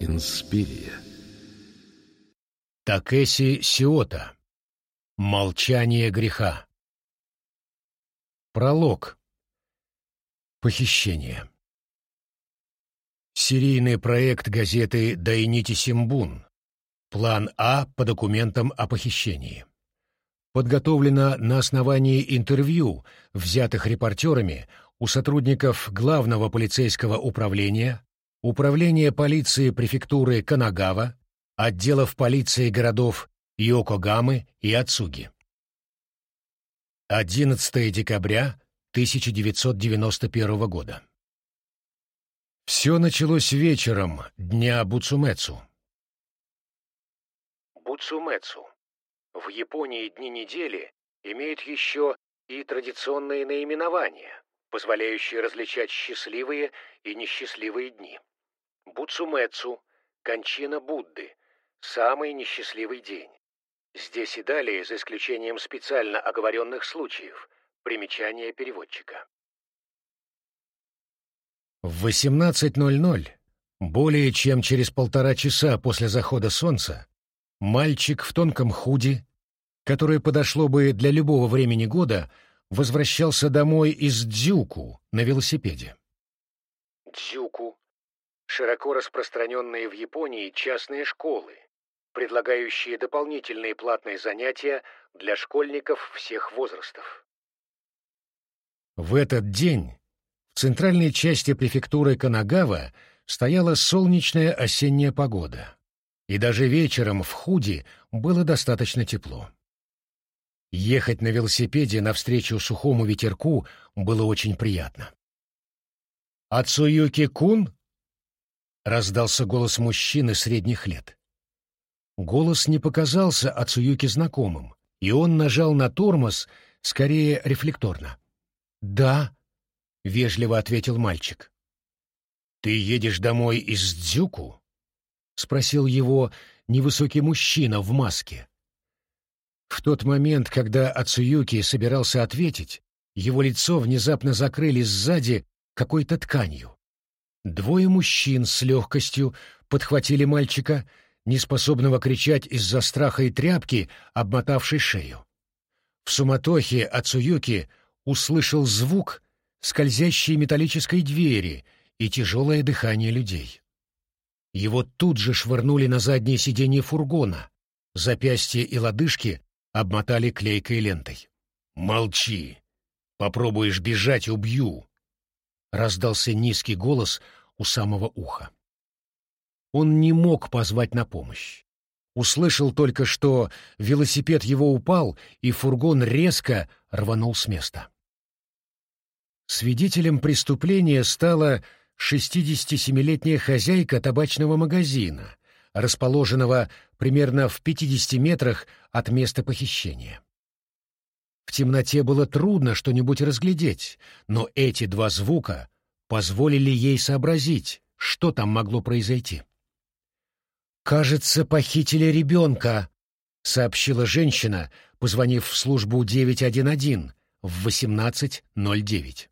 Инспирия. Такеси Сиота. Молчание греха. Пролог. Похищение. Серийный проект газеты «Дайнити Симбун». План А по документам о похищении. Подготовлено на основании интервью, взятых репортерами у сотрудников Главного полицейского управления, Управления полиции префектуры Канагава, отделов полиции городов Йокогамы и Ацуги. 11 декабря 1991 года. Все началось вечером дня Буцумэцу. Буцумэцу. В Японии дни недели имеют еще и традиционные наименования, позволяющие различать счастливые и несчастливые дни. Буцумэцу – кончина Будды, самый несчастливый день. Здесь и далее, за исключением специально оговоренных случаев, примечание переводчика. В 18.00, более чем через полтора часа после захода солнца, мальчик в тонком худи, которое подошло бы для любого времени года, возвращался домой из Дзюку на велосипеде. Дзюку — широко распространенные в Японии частные школы, предлагающие дополнительные платные занятия для школьников всех возрастов. В этот день в центральной части префектуры Канагава стояла солнечная осенняя погода, и даже вечером в Худи было достаточно тепло. Ехать на велосипеде навстречу сухому ветерку было очень приятно. «Ацуюки-кун?» — раздался голос мужчины средних лет. Голос не показался Ацуюки знакомым, и он нажал на тормоз скорее рефлекторно. «Да», — вежливо ответил мальчик. «Ты едешь домой из Дзюку?» — спросил его невысокий мужчина в маске. В тот момент, когда Ацуюки собирался ответить, его лицо внезапно закрыли сзади какой-то тканью. Двое мужчин с легкостью подхватили мальчика неспособного кричать из-за страха и тряпки, обмотавшей шею. В суматохе Ацуюки услышал звук скользящей металлической двери и тяжелое дыхание людей. Его тут же швырнули на заднее сиденье фургона, запястья и лодыжки обмотали клейкой лентой. «Молчи! Попробуешь бежать — убью!» — раздался низкий голос у самого уха. Он не мог позвать на помощь. Услышал только, что велосипед его упал, и фургон резко рванул с места. Свидетелем преступления стала 67-летняя хозяйка табачного магазина, расположенного примерно в 50 метрах от места похищения. В темноте было трудно что-нибудь разглядеть, но эти два звука позволили ей сообразить, что там могло произойти. «Кажется, похитили ребенка», — сообщила женщина, позвонив в службу 911 в 18.09.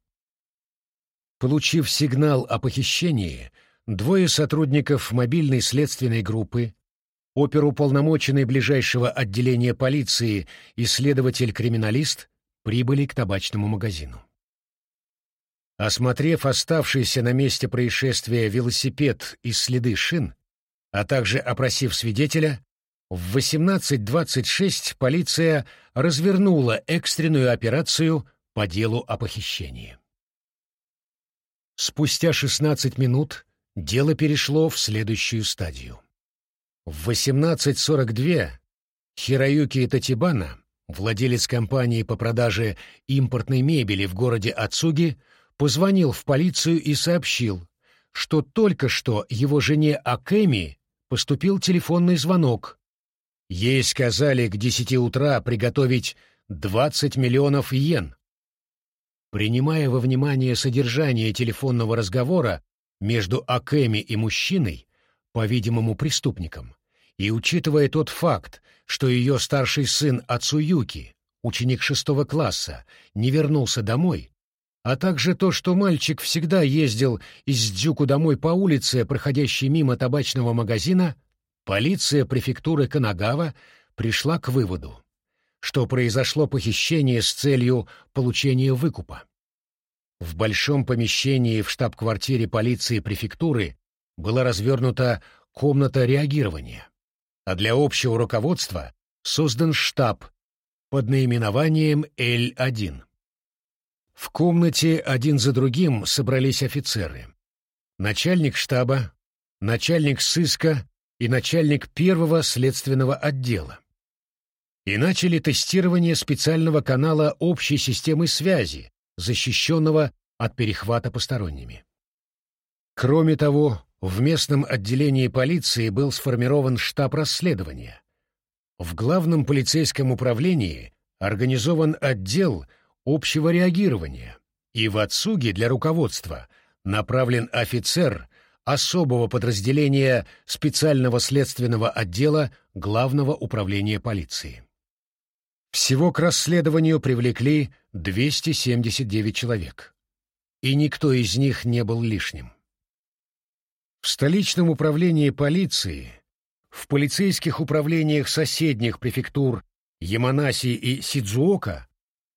Получив сигнал о похищении, двое сотрудников мобильной следственной группы, оперуполномоченный ближайшего отделения полиции и следователь-криминалист прибыли к табачному магазину. Осмотрев оставшийся на месте происшествия велосипед и следы шин, а также опросив свидетеля, в 18.26 полиция развернула экстренную операцию по делу о похищении. Спустя 16 минут дело перешло в следующую стадию. В 18.42 Хироюки Татибана, владелец компании по продаже импортной мебели в городе Ацуги, позвонил в полицию и сообщил, что только что его жене Акэми поступил телефонный звонок. Ей сказали к десяти утра приготовить 20 миллионов йен. Принимая во внимание содержание телефонного разговора между Акэми и мужчиной, по-видимому, преступником, и учитывая тот факт, что ее старший сын Ацуюки ученик шестого класса, не вернулся домой, а также то, что мальчик всегда ездил из Дзюку домой по улице, проходящей мимо табачного магазина, полиция префектуры Канагава пришла к выводу, что произошло похищение с целью получения выкупа. В большом помещении в штаб-квартире полиции префектуры была развернута комната реагирования, а для общего руководства создан штаб под наименованием Л-1. В комнате один за другим собрались офицеры. Начальник штаба, начальник сыска и начальник первого следственного отдела. И начали тестирование специального канала общей системы связи, защищенного от перехвата посторонними. Кроме того, в местном отделении полиции был сформирован штаб расследования. В главном полицейском управлении организован отдел – общего реагирования, и в отсуге для руководства направлен офицер особого подразделения специального следственного отдела Главного управления полиции. Всего к расследованию привлекли 279 человек, и никто из них не был лишним. В столичном управлении полиции, в полицейских управлениях соседних префектур Яманаси и Сидзуока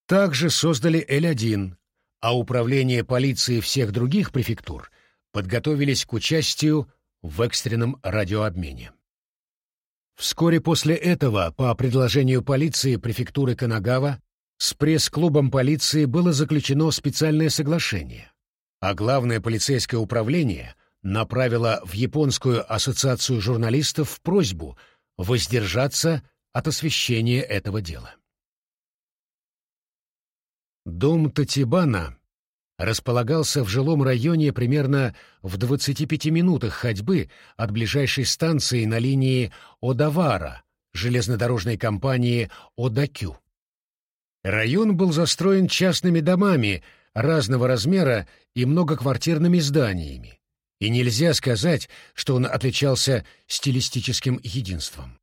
также создали Л-1, а управление полиции всех других префектур подготовились к участию в экстренном радиообмене. Вскоре после этого, по предложению полиции префектуры Канагава, с пресс-клубом полиции было заключено специальное соглашение, а главное полицейское управление направило в Японскую ассоциацию журналистов просьбу воздержаться от освещения этого дела. Дом Татибана располагался в жилом районе примерно в 25 минутах ходьбы от ближайшей станции на линии Одавара железнодорожной компании Одакю. Район был застроен частными домами разного размера и многоквартирными зданиями, и нельзя сказать, что он отличался стилистическим единством.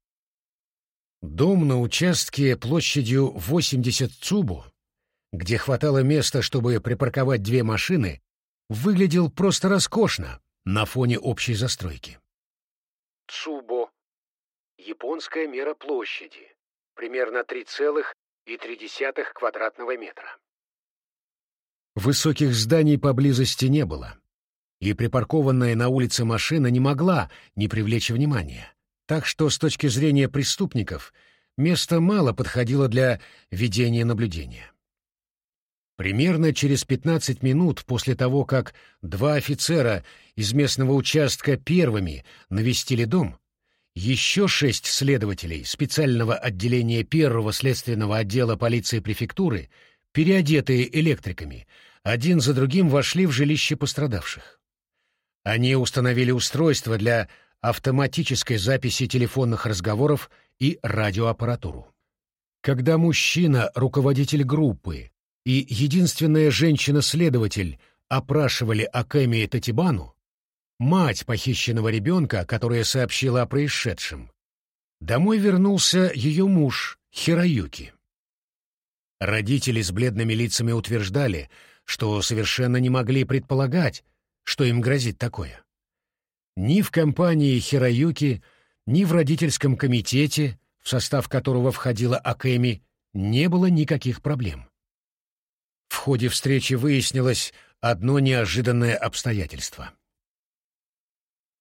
Дом на участке площадью 80 цубу где хватало места, чтобы припарковать две машины, выглядел просто роскошно на фоне общей застройки. Цубо — японская мера площади, примерно 3,3 квадратного метра. Высоких зданий поблизости не было, и припаркованная на улице машина не могла не привлечь внимания, так что с точки зрения преступников место мало подходило для ведения наблюдения. Примерно через 15 минут после того, как два офицера из местного участка первыми навестили дом, еще шесть следователей специального отделения первого следственного отдела полиции префектуры, переодетые электриками, один за другим вошли в жилище пострадавших. Они установили устройство для автоматической записи телефонных разговоров и радиоаппаратуру. Когда мужчина, руководитель группы, и единственная женщина-следователь опрашивали Акэми Татибану, мать похищенного ребенка, которая сообщила о происшедшем, домой вернулся ее муж Хироюки. Родители с бледными лицами утверждали, что совершенно не могли предполагать, что им грозит такое. Ни в компании Хироюки, ни в родительском комитете, в состав которого входила Акэми, не было никаких проблем. В ходе встречи выяснилось одно неожиданное обстоятельство.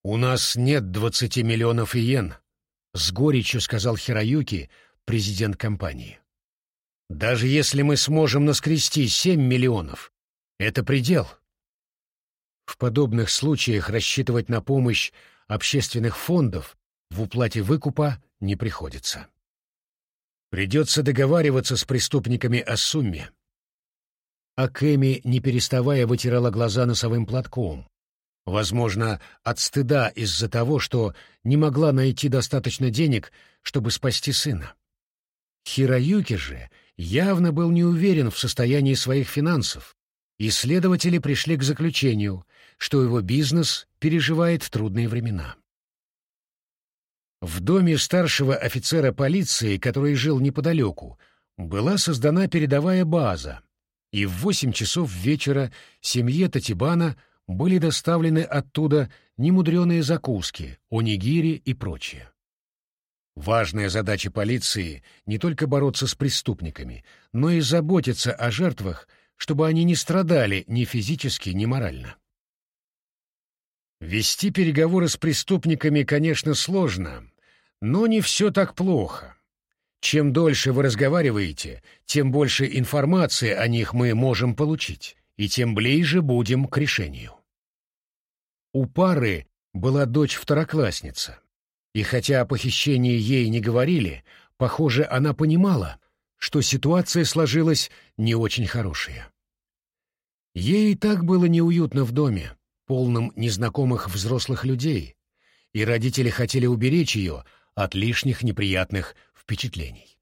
«У нас нет двадцати миллионов иен», — с горечью сказал Хироюки, президент компании. «Даже если мы сможем наскрести семь миллионов, это предел». В подобных случаях рассчитывать на помощь общественных фондов в уплате выкупа не приходится. Придется договариваться с преступниками о сумме, а Кэми, не переставая, вытирала глаза носовым платком. Возможно, от стыда из-за того, что не могла найти достаточно денег, чтобы спасти сына. Хироюки же явно был не уверен в состоянии своих финансов, и следователи пришли к заключению, что его бизнес переживает трудные времена. В доме старшего офицера полиции, который жил неподалеку, была создана передовая база, и в восемь часов вечера семье Татибана были доставлены оттуда немудреные закуски, онигири и прочее. Важная задача полиции не только бороться с преступниками, но и заботиться о жертвах, чтобы они не страдали ни физически, ни морально. Вести переговоры с преступниками, конечно, сложно, но не все так плохо. Чем дольше вы разговариваете, тем больше информации о них мы можем получить, и тем ближе будем к решению. У пары была дочь-второклассница, и хотя о похищении ей не говорили, похоже, она понимала, что ситуация сложилась не очень хорошая. Ей и так было неуютно в доме, полном незнакомых взрослых людей, и родители хотели уберечь ее от лишних неприятных впечатлений.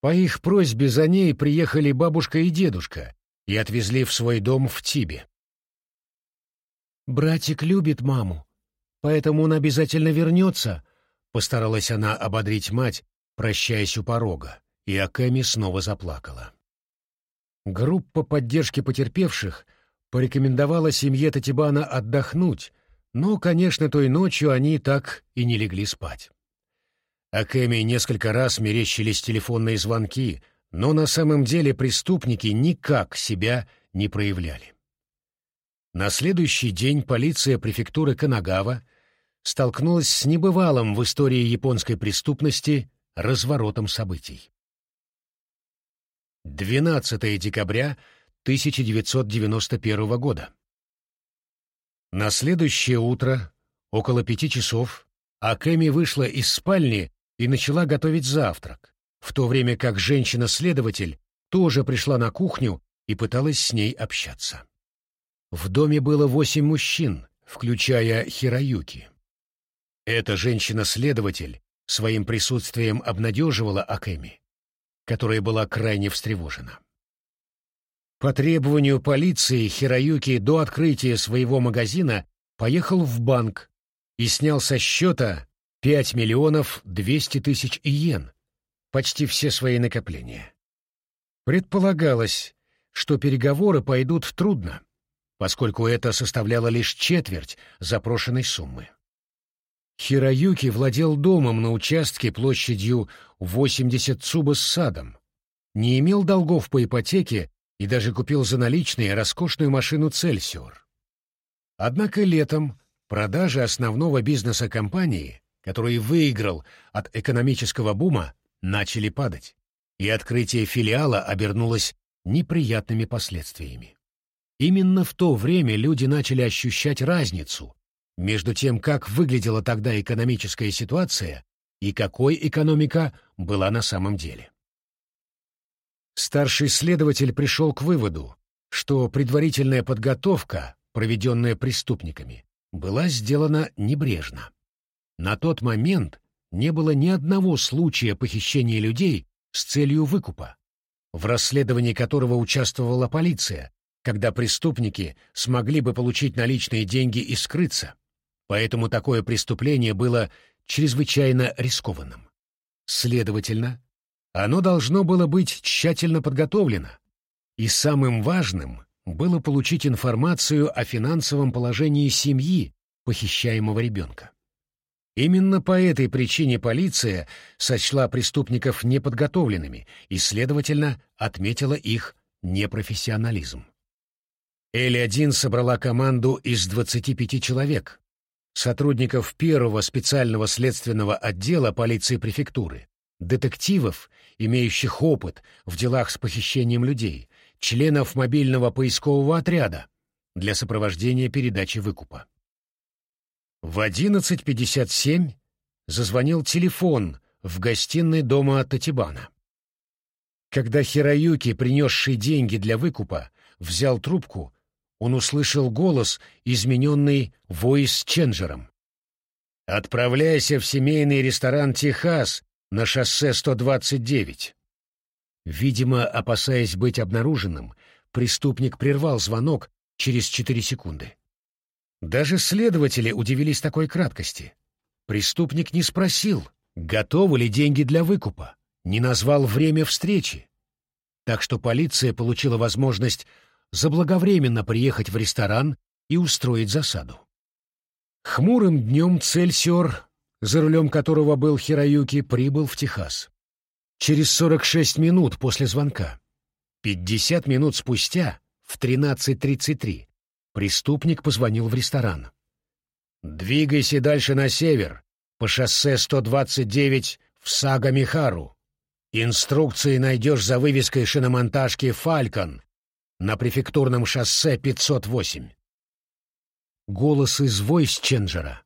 По их просьбе за ней приехали бабушка и дедушка и отвезли в свой дом в Тибе. «Братик любит маму, поэтому он обязательно вернется», — постаралась она ободрить мать, прощаясь у порога, и Акэми снова заплакала. Группа поддержки потерпевших порекомендовала семье Татибана отдохнуть, но, конечно, той ночью они так и не легли спать. Акэми несколько раз мерещились телефонные звонки, но на самом деле преступники никак себя не проявляли. На следующий день полиция префектуры Канагава столкнулась с небывалым в истории японской преступности разворотом событий. 12 декабря 1991 года. На следующее утро, около пяти часов, Акэми вышла из спальни и начала готовить завтрак, в то время как женщина-следователь тоже пришла на кухню и пыталась с ней общаться. В доме было восемь мужчин, включая Хироюки. Эта женщина-следователь своим присутствием обнадеживала Акэми, которая была крайне встревожена. По требованию полиции Хироюки до открытия своего магазина поехал в банк и снял со счета 5 миллионов 200 тысяч иен, почти все свои накопления. Предполагалось, что переговоры пойдут трудно, поскольку это составляло лишь четверть запрошенной суммы. Хироюки владел домом на участке площадью 80 цуба с садом, не имел долгов по ипотеке и даже купил за наличные роскошную машину «Цельсиор». Однако летом продажи основного бизнеса компании который выиграл от экономического бума, начали падать, и открытие филиала обернулось неприятными последствиями. Именно в то время люди начали ощущать разницу между тем, как выглядела тогда экономическая ситуация и какой экономика была на самом деле. Старший следователь пришел к выводу, что предварительная подготовка, проведенная преступниками, была сделана небрежно. На тот момент не было ни одного случая похищения людей с целью выкупа, в расследовании которого участвовала полиция, когда преступники смогли бы получить наличные деньги и скрыться. Поэтому такое преступление было чрезвычайно рискованным. Следовательно, оно должно было быть тщательно подготовлено, и самым важным было получить информацию о финансовом положении семьи похищаемого ребенка. Именно по этой причине полиция сочла преступников неподготовленными и, следовательно, отметила их непрофессионализм. Эль-1 собрала команду из 25 человек, сотрудников первого специального следственного отдела полиции префектуры, детективов, имеющих опыт в делах с похищением людей, членов мобильного поискового отряда для сопровождения передачи выкупа. В 11.57 зазвонил телефон в гостиной дома Татибана. Когда Хироюки, принесший деньги для выкупа, взял трубку, он услышал голос, измененный войс-ченджером. «Отправляйся в семейный ресторан «Техас» на шоссе 129». Видимо, опасаясь быть обнаруженным, преступник прервал звонок через четыре секунды. Даже следователи удивились такой краткости. Преступник не спросил, готовы ли деньги для выкупа, не назвал время встречи, так что полиция получила возможность заблаговременно приехать в ресторан и устроить засаду. Хмурым днем Цельсиор, за рулем которого был Хироюки, прибыл в Техас. Через 46 минут после звонка. 50 минут спустя, в 13.33, преступник позвонил в ресторан. «Двигайся дальше на север, по шоссе 129 в Сага-Михару. Инструкции найдешь за вывеской шиномонтажки «Фалькон» на префектурном шоссе 508. Голос из войс-ченджера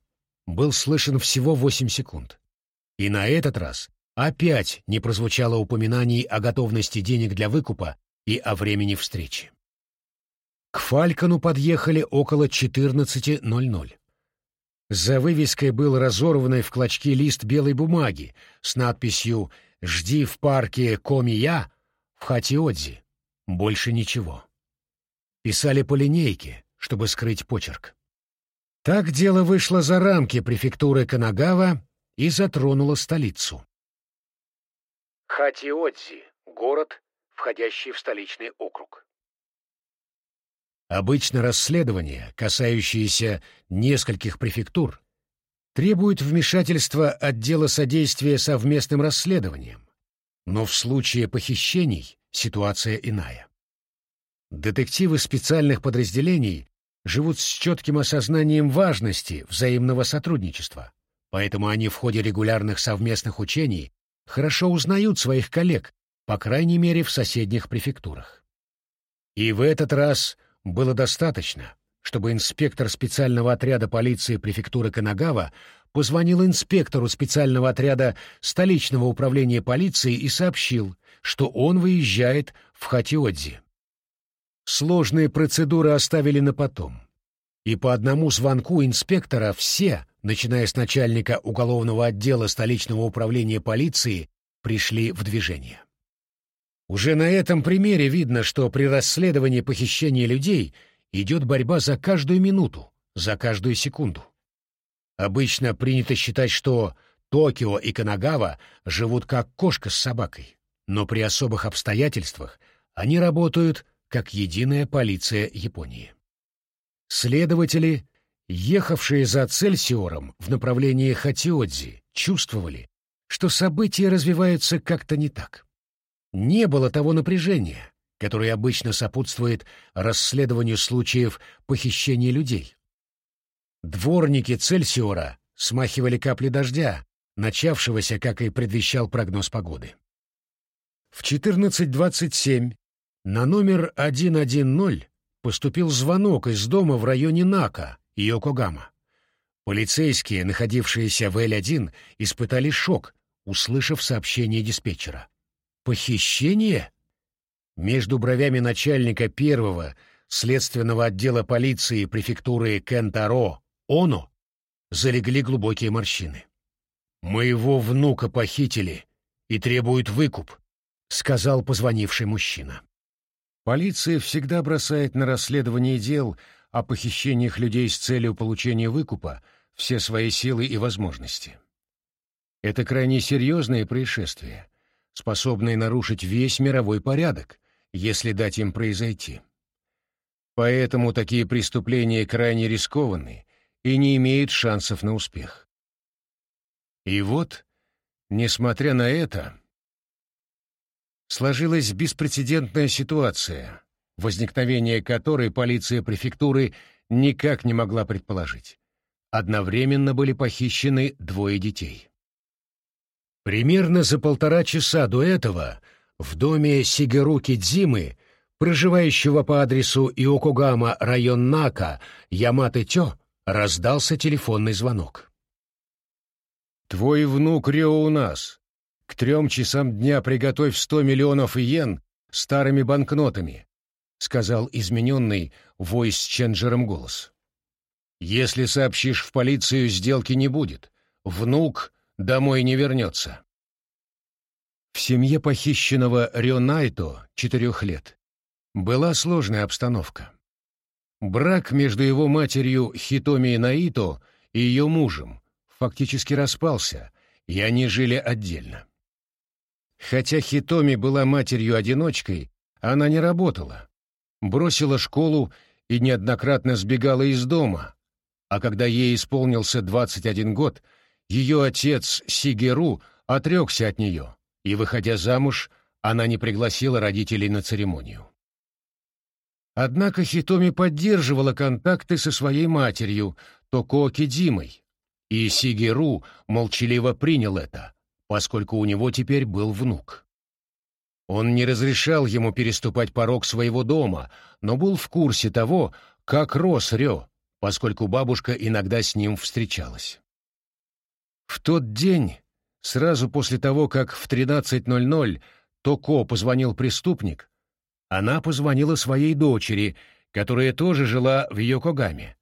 был слышен всего 8 секунд. И на этот раз опять не прозвучало упоминаний о готовности денег для выкупа и о времени встречи. К Фалькону подъехали около 14.00. За вывеской был разорванный в клочки лист белой бумаги с надписью «Жди в парке Комия» в Хатиодзи. Больше ничего. Писали по линейке, чтобы скрыть почерк. Так дело вышло за рамки префектуры Канагава и затронуло столицу. Хатиодзи — город, входящий в столичный округ. Обычно расследования, касающиеся нескольких префектур, требуют вмешательства отдела содействия совместным расследованиям, но в случае похищений ситуация иная. Детективы специальных подразделений живут с четким осознанием важности взаимного сотрудничества, поэтому они в ходе регулярных совместных учений хорошо узнают своих коллег, по крайней мере в соседних префектурах. И в этот раз было достаточно, чтобы инспектор специального отряда полиции префектуры Канагава позвонил инспектору специального отряда столичного управления полиции и сообщил, что он выезжает в Хатиодзи. Сложные процедуры оставили на потом. И по одному звонку инспектора все, начиная с начальника уголовного отдела столичного управления полиции, пришли в движение. Уже на этом примере видно, что при расследовании похищения людей идет борьба за каждую минуту, за каждую секунду. Обычно принято считать, что Токио и Канагава живут как кошка с собакой, но при особых обстоятельствах они работают как единая полиция Японии. Следователи, ехавшие за Цельсиором в направлении Хатиодзи, чувствовали, что события развиваются как-то не так. Не было того напряжения, которое обычно сопутствует расследованию случаев похищения людей. Дворники Цельсиора смахивали капли дождя, начавшегося, как и предвещал прогноз погоды. В 14.27 на номер 110 поступил звонок из дома в районе Нака, Йокогама. Полицейские, находившиеся в Л-1, испытали шок, услышав сообщение диспетчера. «Похищение?» Между бровями начальника первого следственного отдела полиции префектуры Кентаро, Оно, залегли глубокие морщины. «Моего внука похитили и требуют выкуп», — сказал позвонивший мужчина. Полиция всегда бросает на расследование дел о похищениях людей с целью получения выкупа все свои силы и возможности. Это крайне серьезное происшествие, способное нарушить весь мировой порядок, если дать им произойти. Поэтому такие преступления крайне рискованы и не имеют шансов на успех. И вот, несмотря на это, сложилась беспрецедентная ситуация, возникновение которой полиция префектуры никак не могла предположить. Одновременно были похищены двое детей. Примерно за полтора часа до этого в доме Сигеруки Дзимы, проживающего по адресу Иокогама, район Нака, Яматы-Тё, раздался телефонный звонок. «Твой внук Рио у нас. К трем часам дня приготовь сто миллионов иен старыми банкнотами, — сказал измененный войс ченджером голос. Если сообщишь в полицию, сделки не будет. Внук домой не вернется. В семье похищенного Рёнайто, четырех лет, была сложная обстановка. Брак между его матерью Хитоми Наито и ее мужем фактически распался, и они жили отдельно. Хотя Хитоми была матерью-одиночкой, она не работала. Бросила школу и неоднократно сбегала из дома, а когда ей исполнился 21 год, ее отец Сигеру отрекся от нее, и, выходя замуж, она не пригласила родителей на церемонию. Однако Хитоми поддерживала контакты со своей матерью, Токо Кидимой, и Сигеру молчаливо принял это, поскольку у него теперь был внук. Он не разрешал ему переступать порог своего дома, но был в курсе того, как рос Рё, поскольку бабушка иногда с ним встречалась. В тот день, сразу после того, как в 13.00 Токо позвонил преступник, она позвонила своей дочери, которая тоже жила в Йокогаме.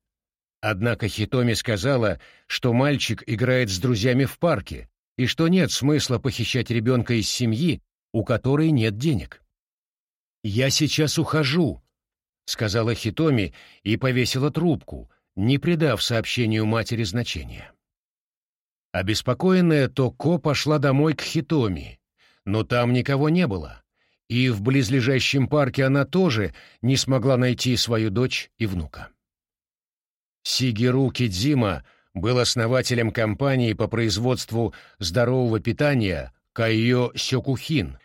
Однако Хитоми сказала, что мальчик играет с друзьями в парке, и что нет смысла похищать ребенка из семьи, у которой нет денег. «Я сейчас ухожу», — сказала Хитоми и повесила трубку, не придав сообщению матери значения. Обеспокоенная Токо пошла домой к Хитоми, но там никого не было, и в близлежащем парке она тоже не смогла найти свою дочь и внука. Сигеру Кидзима был основателем компании по производству здорового питания Кайо Сёкухин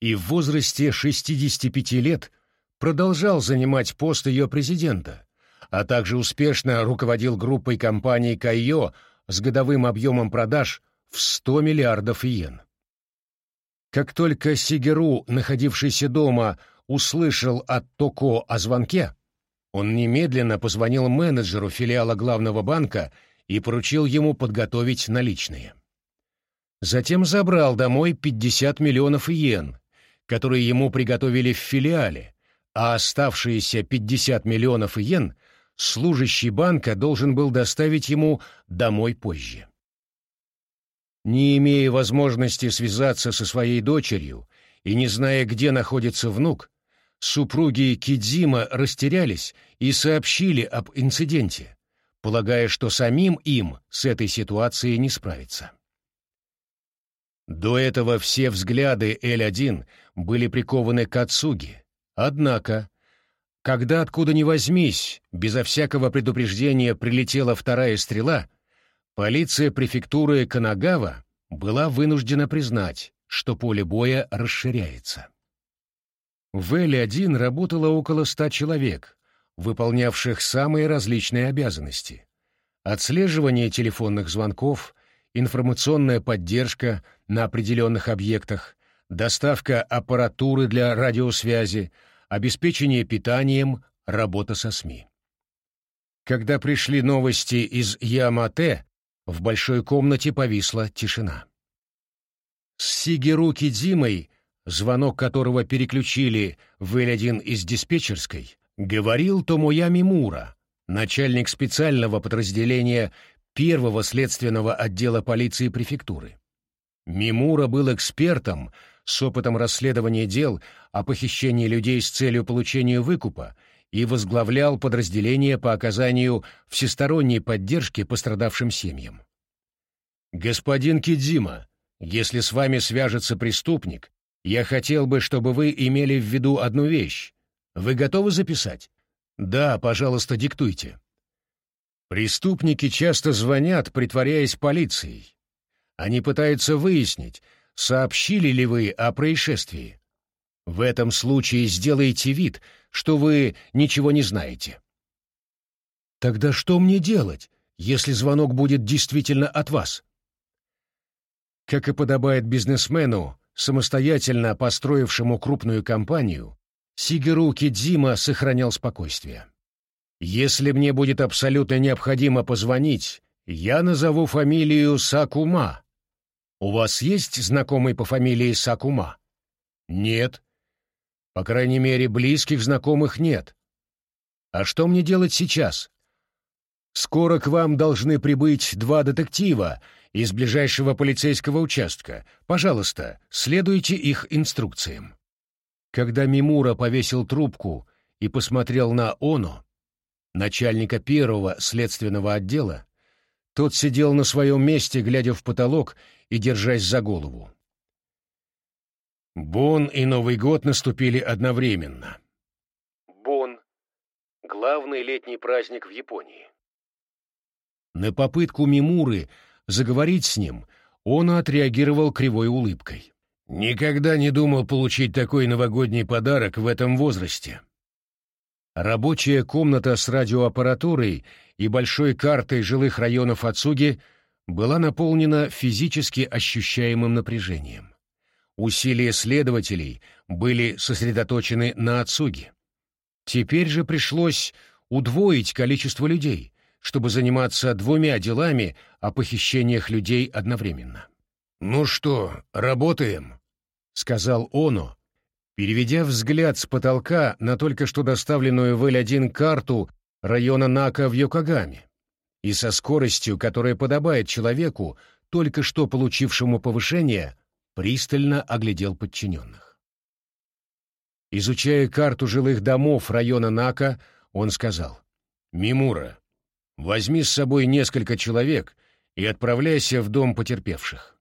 и в возрасте 65 лет продолжал занимать пост ее президента, а также успешно руководил группой компаний Кайо с годовым объемом продаж в 100 миллиардов йен. Как только Сигеру, находившийся дома, услышал от Токо о звонке, он немедленно позвонил менеджеру филиала главного банка и поручил ему подготовить наличные. Затем забрал домой 50 миллионов йен, которые ему приготовили в филиале, а оставшиеся 50 миллионов йен служащий банка должен был доставить ему домой позже. Не имея возможности связаться со своей дочерью и не зная, где находится внук, супруги Кидзима растерялись и сообщили об инциденте, полагая, что самим им с этой ситуацией не справиться. До этого все взгляды Л-1 были прикованы к Ацуги. Однако, когда откуда ни возьмись, безо всякого предупреждения прилетела вторая стрела, полиция префектуры Канагава была вынуждена признать, что поле боя расширяется. В Л-1 работало около ста человек, выполнявших самые различные обязанности. Отслеживание телефонных звонков, информационная поддержка на определенных объектах, доставка аппаратуры для радиосвязи, обеспечение питанием, работа со СМИ. Когда пришли новости из Ямате, в большой комнате повисла тишина. С Сигеру Кидзимой, звонок которого переключили в Л-1 из диспетчерской, говорил Томоя Мимура, начальник специального подразделения первого следственного отдела полиции префектуры. Мимура был экспертом с опытом расследования дел о похищении людей с целью получения выкупа и возглавлял подразделение по оказанию всесторонней поддержки пострадавшим семьям. «Господин Кидзима, если с вами свяжется преступник, я хотел бы, чтобы вы имели в виду одну вещь. Вы готовы записать? Да, пожалуйста, диктуйте. Преступники часто звонят, притворяясь полицией. Они пытаются выяснить, сообщили ли вы о происшествии. В этом случае сделайте вид, что вы ничего не знаете. Тогда что мне делать, если звонок будет действительно от вас? Как и подобает бизнесмену, самостоятельно построившему крупную компанию, Сигеру Кидзима сохранял спокойствие. «Если мне будет абсолютно необходимо позвонить, я назову фамилию Сакума. У вас есть знакомый по фамилии Сакума? Нет. По крайней мере, близких знакомых нет. А что мне делать сейчас? Скоро к вам должны прибыть два детектива из ближайшего полицейского участка. Пожалуйста, следуйте их инструкциям. Когда Мимура повесил трубку и посмотрел на Оно, начальника первого следственного отдела, тот сидел на своем месте, глядя в потолок и держась за голову. Бон и Новый год наступили одновременно. Бон — главный летний праздник в Японии. На попытку Мимуры заговорить с ним он отреагировал кривой улыбкой. «Никогда не думал получить такой новогодний подарок в этом возрасте». Рабочая комната с радиоаппаратурой и большой картой жилых районов Ацуги была наполнена физически ощущаемым напряжением. Усилия следователей были сосредоточены на Ацуге. Теперь же пришлось удвоить количество людей, чтобы заниматься двумя делами о похищениях людей одновременно. «Ну что, работаем?» — сказал Оно, переведя взгляд с потолка на только что доставленную в Л-1 карту района Нака в Йокогаме и со скоростью, которая подобает человеку, только что получившему повышение, пристально оглядел подчиненных. Изучая карту жилых домов района Нака, он сказал, «Мимура, возьми с собой несколько человек и отправляйся в дом потерпевших».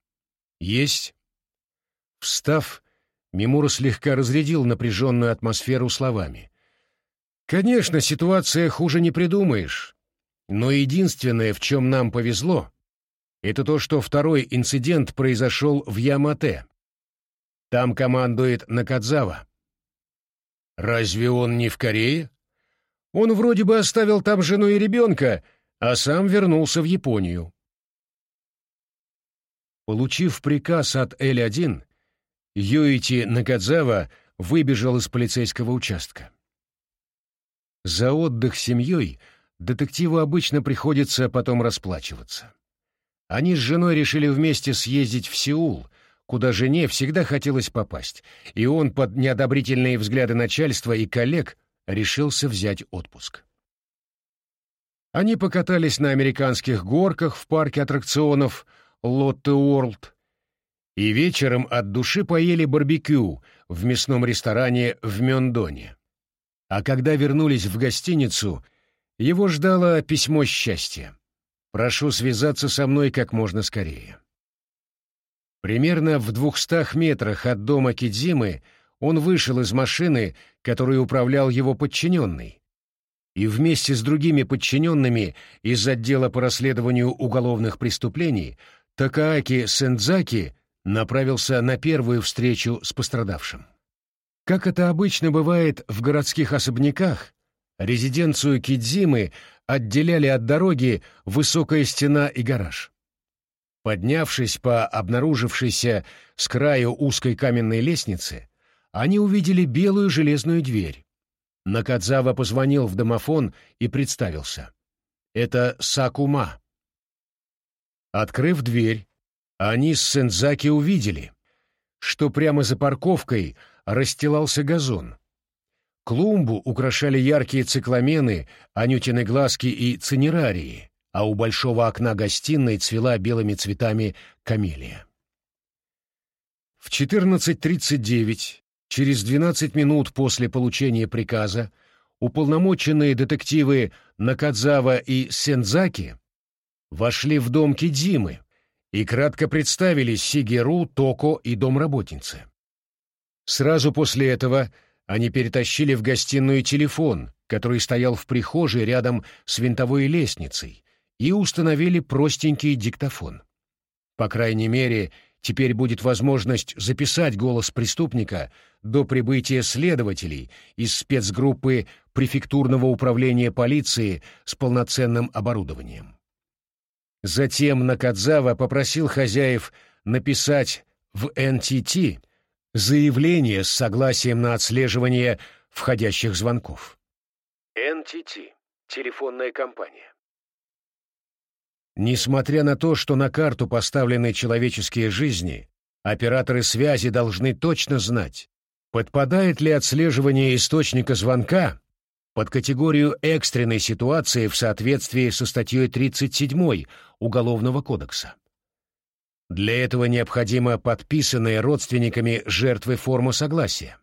«Есть». Встав, Мимура слегка разрядил напряженную атмосферу словами. «Конечно, ситуация хуже не придумаешь, но единственное, в чем нам повезло, это то, что второй инцидент произошел в Ямате. Там командует Накадзава. Разве он не в Корее? Он вроде бы оставил там жену и ребенка, а сам вернулся в Японию. Получив приказ от Л-1, Юити Накадзава выбежал из полицейского участка. За отдых с семьей детективу обычно приходится потом расплачиваться. Они с женой решили вместе съездить в Сеул, куда жене всегда хотелось попасть, и он под неодобрительные взгляды начальства и коллег решился взять отпуск. Они покатались на американских горках в парке аттракционов Лотте Уорлд и вечером от души поели барбекю в мясном ресторане в Мёндоне. А когда вернулись в гостиницу, его ждало письмо счастья. Прошу связаться со мной как можно скорее. Примерно в двухстах метрах от дома Кидзимы он вышел из машины, которой управлял его подчиненный, и вместе с другими подчиненными из отдела по расследованию уголовных преступлений Такааки Сендзаки направился на первую встречу с пострадавшим. Как это обычно бывает в городских особняках, резиденцию Кидзимы отделяли от дороги высокая стена и гараж. Поднявшись по обнаружившейся с краю узкой каменной лестнице, они увидели белую железную дверь. Накадзава позвонил в домофон и представился. «Это Сакума». Открыв дверь, они с Сензаки увидели, что прямо за парковкой расстилался газон, Клумбу украшали яркие цикламены, анютины глазки и цинерарии, а у большого окна гостиной цвела белыми цветами камелия. В 14.39, через 12 минут после получения приказа, уполномоченные детективы Накадзава и Сензаки вошли в дом Кидзимы и кратко представили Сигеру, Токо и домработнице. Сразу после этого они перетащили в гостиную телефон, который стоял в прихожей рядом с винтовой лестницей, и установили простенький диктофон. По крайней мере, теперь будет возможность записать голос преступника до прибытия следователей из спецгруппы префектурного управления полиции с полноценным оборудованием. Затем Накадзава попросил хозяев написать в НТТ Заявление с согласием на отслеживание входящих звонков. NTT. Телефонная компания. Несмотря на то, что на карту поставлены человеческие жизни, операторы связи должны точно знать, подпадает ли отслеживание источника звонка под категорию экстренной ситуации в соответствии со статьей 37 Уголовного кодекса. Для этого необходима подписанная родственниками жертвы форма согласия.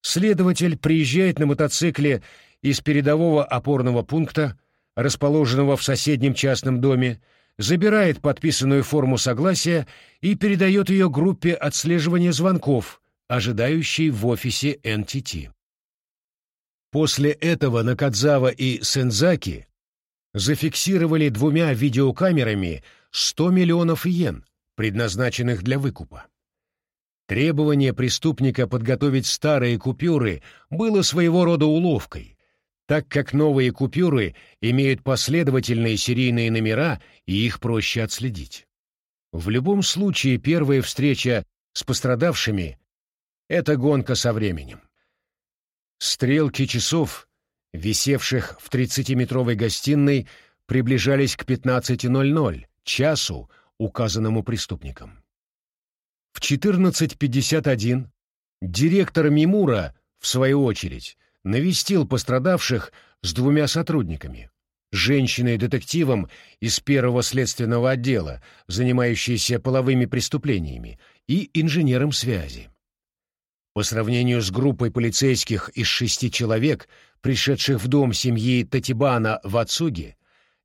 Следователь приезжает на мотоцикле из передового опорного пункта, расположенного в соседнем частном доме, забирает подписанную форму согласия и передает ее группе отслеживания звонков, ожидающей в офисе НТТ. После этого Накадзава и Сензаки зафиксировали двумя видеокамерами 100 миллионов йен, предназначенных для выкупа. Требование преступника подготовить старые купюры было своего рода уловкой, так как новые купюры имеют последовательные серийные номера и их проще отследить. В любом случае первая встреча с пострадавшими — это гонка со временем. Стрелки часов, висевших в 30-метровой гостиной, приближались к 15.00, часу, указанному преступником. В 14.51 директор Мимура, в свою очередь, навестил пострадавших с двумя сотрудниками. Женщиной-детективом из первого следственного отдела, занимающейся половыми преступлениями, и инженером связи. По сравнению с группой полицейских из шести человек, пришедших в дом семьи Татибана в Ацуге,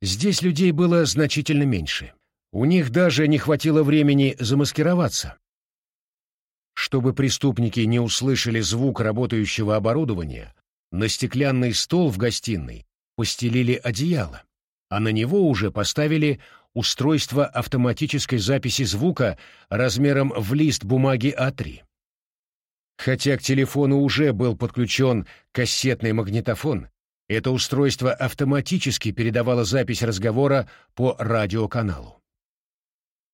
здесь людей было значительно меньше. У них даже не хватило времени замаскироваться. Чтобы преступники не услышали звук работающего оборудования, на стеклянный стол в гостиной постелили одеяло, а на него уже поставили устройство автоматической записи звука размером в лист бумаги А3. Хотя к телефону уже был подключен кассетный магнитофон, это устройство автоматически передавало запись разговора по радиоканалу.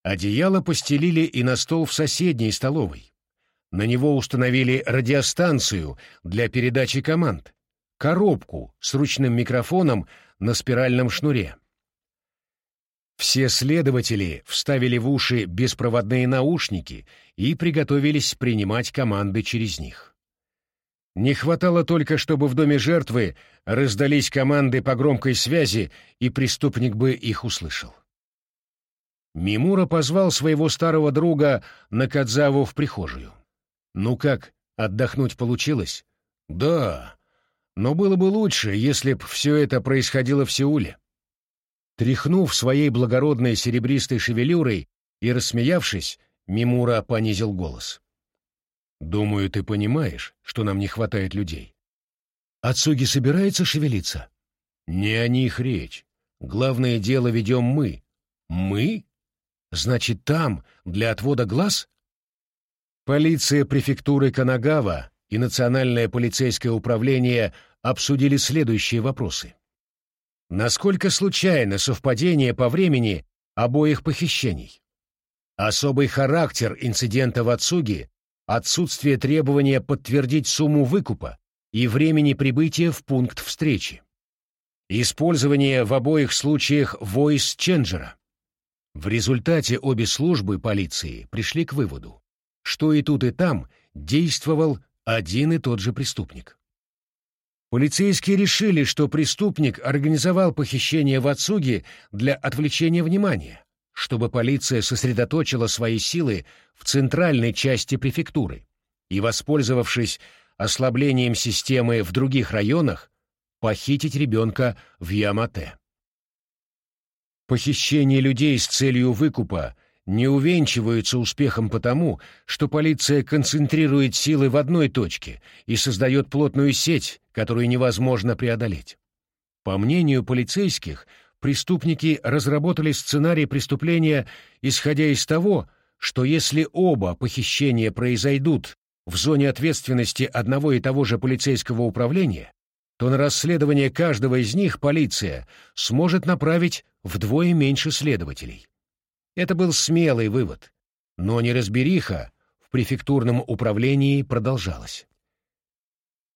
Одеяло постелили и на стол в соседней столовой. На него установили радиостанцию для передачи команд, коробку с ручным микрофоном на спиральном шнуре. Все следователи вставили в уши беспроводные наушники и приготовились принимать команды через них. Не хватало только, чтобы в доме жертвы раздались команды по громкой связи, и преступник бы их услышал. Мимура позвал своего старого друга Накадзаву в прихожую. «Ну как, отдохнуть получилось?» «Да, но было бы лучше, если б все это происходило в Сеуле». Тряхнув своей благородной серебристой шевелюрой и рассмеявшись, Мимура понизил голос. «Думаю, ты понимаешь, что нам не хватает людей». «Ацуги собирается шевелиться?» «Не о них речь. Главное дело ведем мы». «Мы? Значит, там, для отвода глаз?» Полиция префектуры Канагава и Национальное полицейское управление обсудили следующие вопросы. Насколько случайно совпадение по времени обоих похищений? Особый характер инцидента в Ацуге, отсутствие требования подтвердить сумму выкупа и времени прибытия в пункт встречи. Использование в обоих случаях voice-ченджера. В результате обе службы полиции пришли к выводу, что и тут, и там действовал один и тот же преступник. Полицейские решили, что преступник организовал похищение в Ацуге для отвлечения внимания, чтобы полиция сосредоточила свои силы в центральной части префектуры и, воспользовавшись ослаблением системы в других районах, похитить ребенка в Ямате. Похищение людей с целью выкупа не увенчиваются успехом потому, что полиция концентрирует силы в одной точке и создает плотную сеть, которую невозможно преодолеть. По мнению полицейских, преступники разработали сценарий преступления, исходя из того, что если оба похищения произойдут в зоне ответственности одного и того же полицейского управления, то на расследование каждого из них полиция сможет направить вдвое меньше следователей. Это был смелый вывод, но неразбериха в префектурном управлении продолжалась.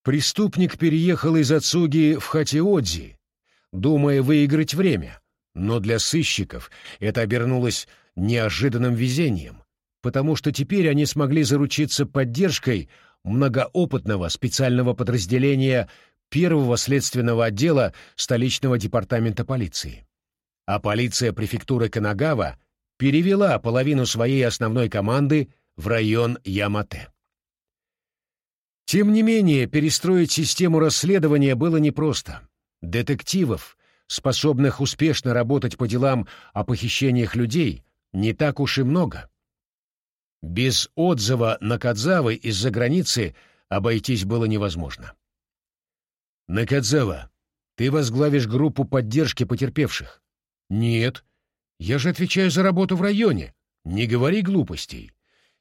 Преступник переехал из Ацуги в Хатиодзи, думая выиграть время, но для сыщиков это обернулось неожиданным везением, потому что теперь они смогли заручиться поддержкой многоопытного специального подразделения первого следственного отдела столичного департамента полиции. А полиция префектуры Канагава перевела половину своей основной команды в район Ямате. Тем не менее, перестроить систему расследования было непросто. Детективов, способных успешно работать по делам о похищениях людей, не так уж и много. Без отзыва на Кадзавы из-за границы обойтись было невозможно. «Накадзава, ты возглавишь группу поддержки потерпевших». «Нет, я же отвечаю за работу в районе. Не говори глупостей.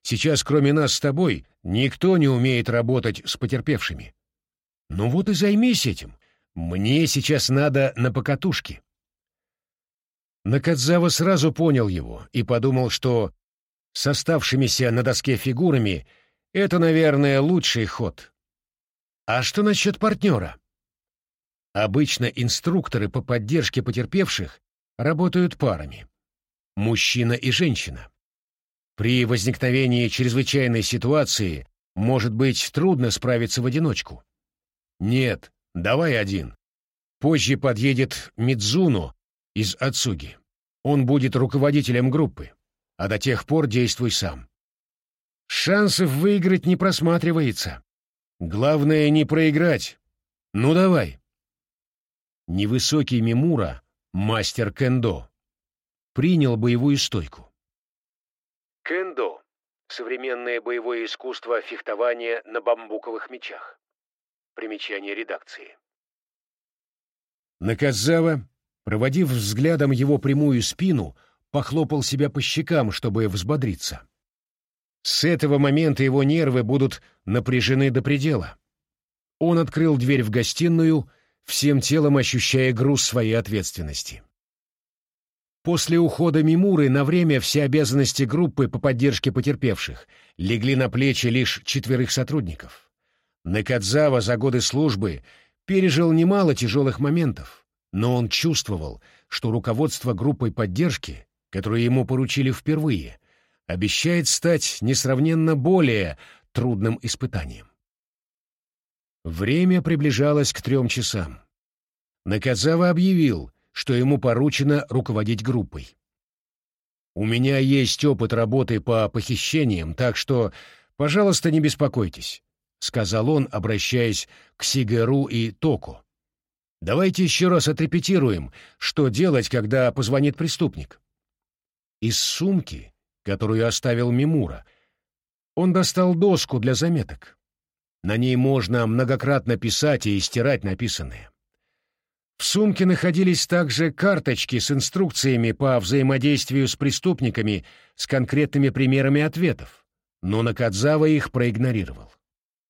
Сейчас, кроме нас с тобой, никто не умеет работать с потерпевшими». «Ну вот и займись этим. Мне сейчас надо на покатушке». Накадзава сразу понял его и подумал, что с оставшимися на доске фигурами это, наверное, лучший ход. А что насчет партнера? Обычно инструкторы по поддержке потерпевших работают парами. Мужчина и женщина. При возникновении чрезвычайной ситуации может быть трудно справиться в одиночку. Нет, давай один. Позже подъедет Мидзуно из Ацуги. Он будет руководителем группы, а до тех пор действуй сам. Шансов выиграть не просматривается. Главное не проиграть. Ну давай. Невысокий Мимура, мастер кендо, принял боевую стойку. Кендо — современное боевое искусство фехтования на бамбуковых мечах. Примечание редакции. Наказава, проводив взглядом его прямую спину, похлопал себя по щекам, чтобы взбодриться. С этого момента его нервы будут напряжены до предела. Он открыл дверь в гостиную, всем телом ощущая груз своей ответственности. После ухода Мимуры на время все обязанности группы по поддержке потерпевших легли на плечи лишь четверых сотрудников. Накадзава за годы службы пережил немало тяжелых моментов, но он чувствовал, что руководство группой поддержки, которую ему поручили впервые, обещает стать несравненно более трудным испытанием. Время приближалось к трем часам. Наказава объявил, что ему поручено руководить группой. «У меня есть опыт работы по похищениям, так что, пожалуйста, не беспокойтесь», — сказал он, обращаясь к Сигару и Току. Давайте еще раз отрепетируем, что делать, когда позвонит преступник. Из сумки, которую оставил Мимура, он достал доску для заметок. На ней можно многократно писать и стирать написанное. В сумке находились также карточки с инструкциями по взаимодействию с преступниками с конкретными примерами ответов, но Накадзава их проигнорировал.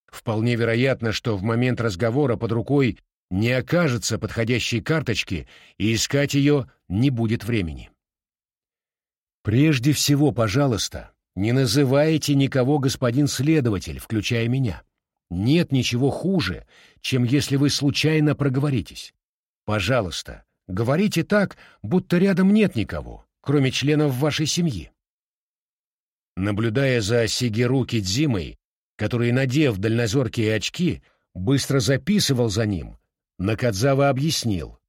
Вполне вероятно, что в момент разговора под рукой не окажется подходящей карточки, и искать ее не будет времени. Прежде всего, пожалуйста, не называйте никого господин следователь, включая меня. Нет ничего хуже, чем если вы случайно проговоритесь. Пожалуйста, говорите так, будто рядом нет никого, кроме членов вашей семьи. Наблюдая за Сигеру Кидзимой, который, надев дальнозоркие очки, быстро записывал за ним, Накадзава объяснил,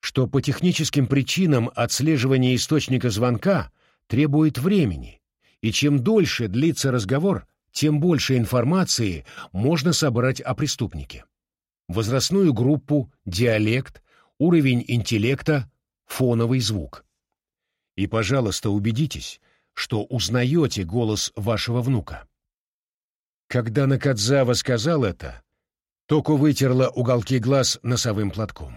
что по техническим причинам отслеживание источника звонка требует времени, и чем дольше длится разговор, тем больше информации можно собрать о преступнике. Возрастную группу, диалект, уровень интеллекта, фоновый звук. И, пожалуйста, убедитесь, что узнаете голос вашего внука. Когда Накадзава сказал это, Току вытерла уголки глаз носовым платком.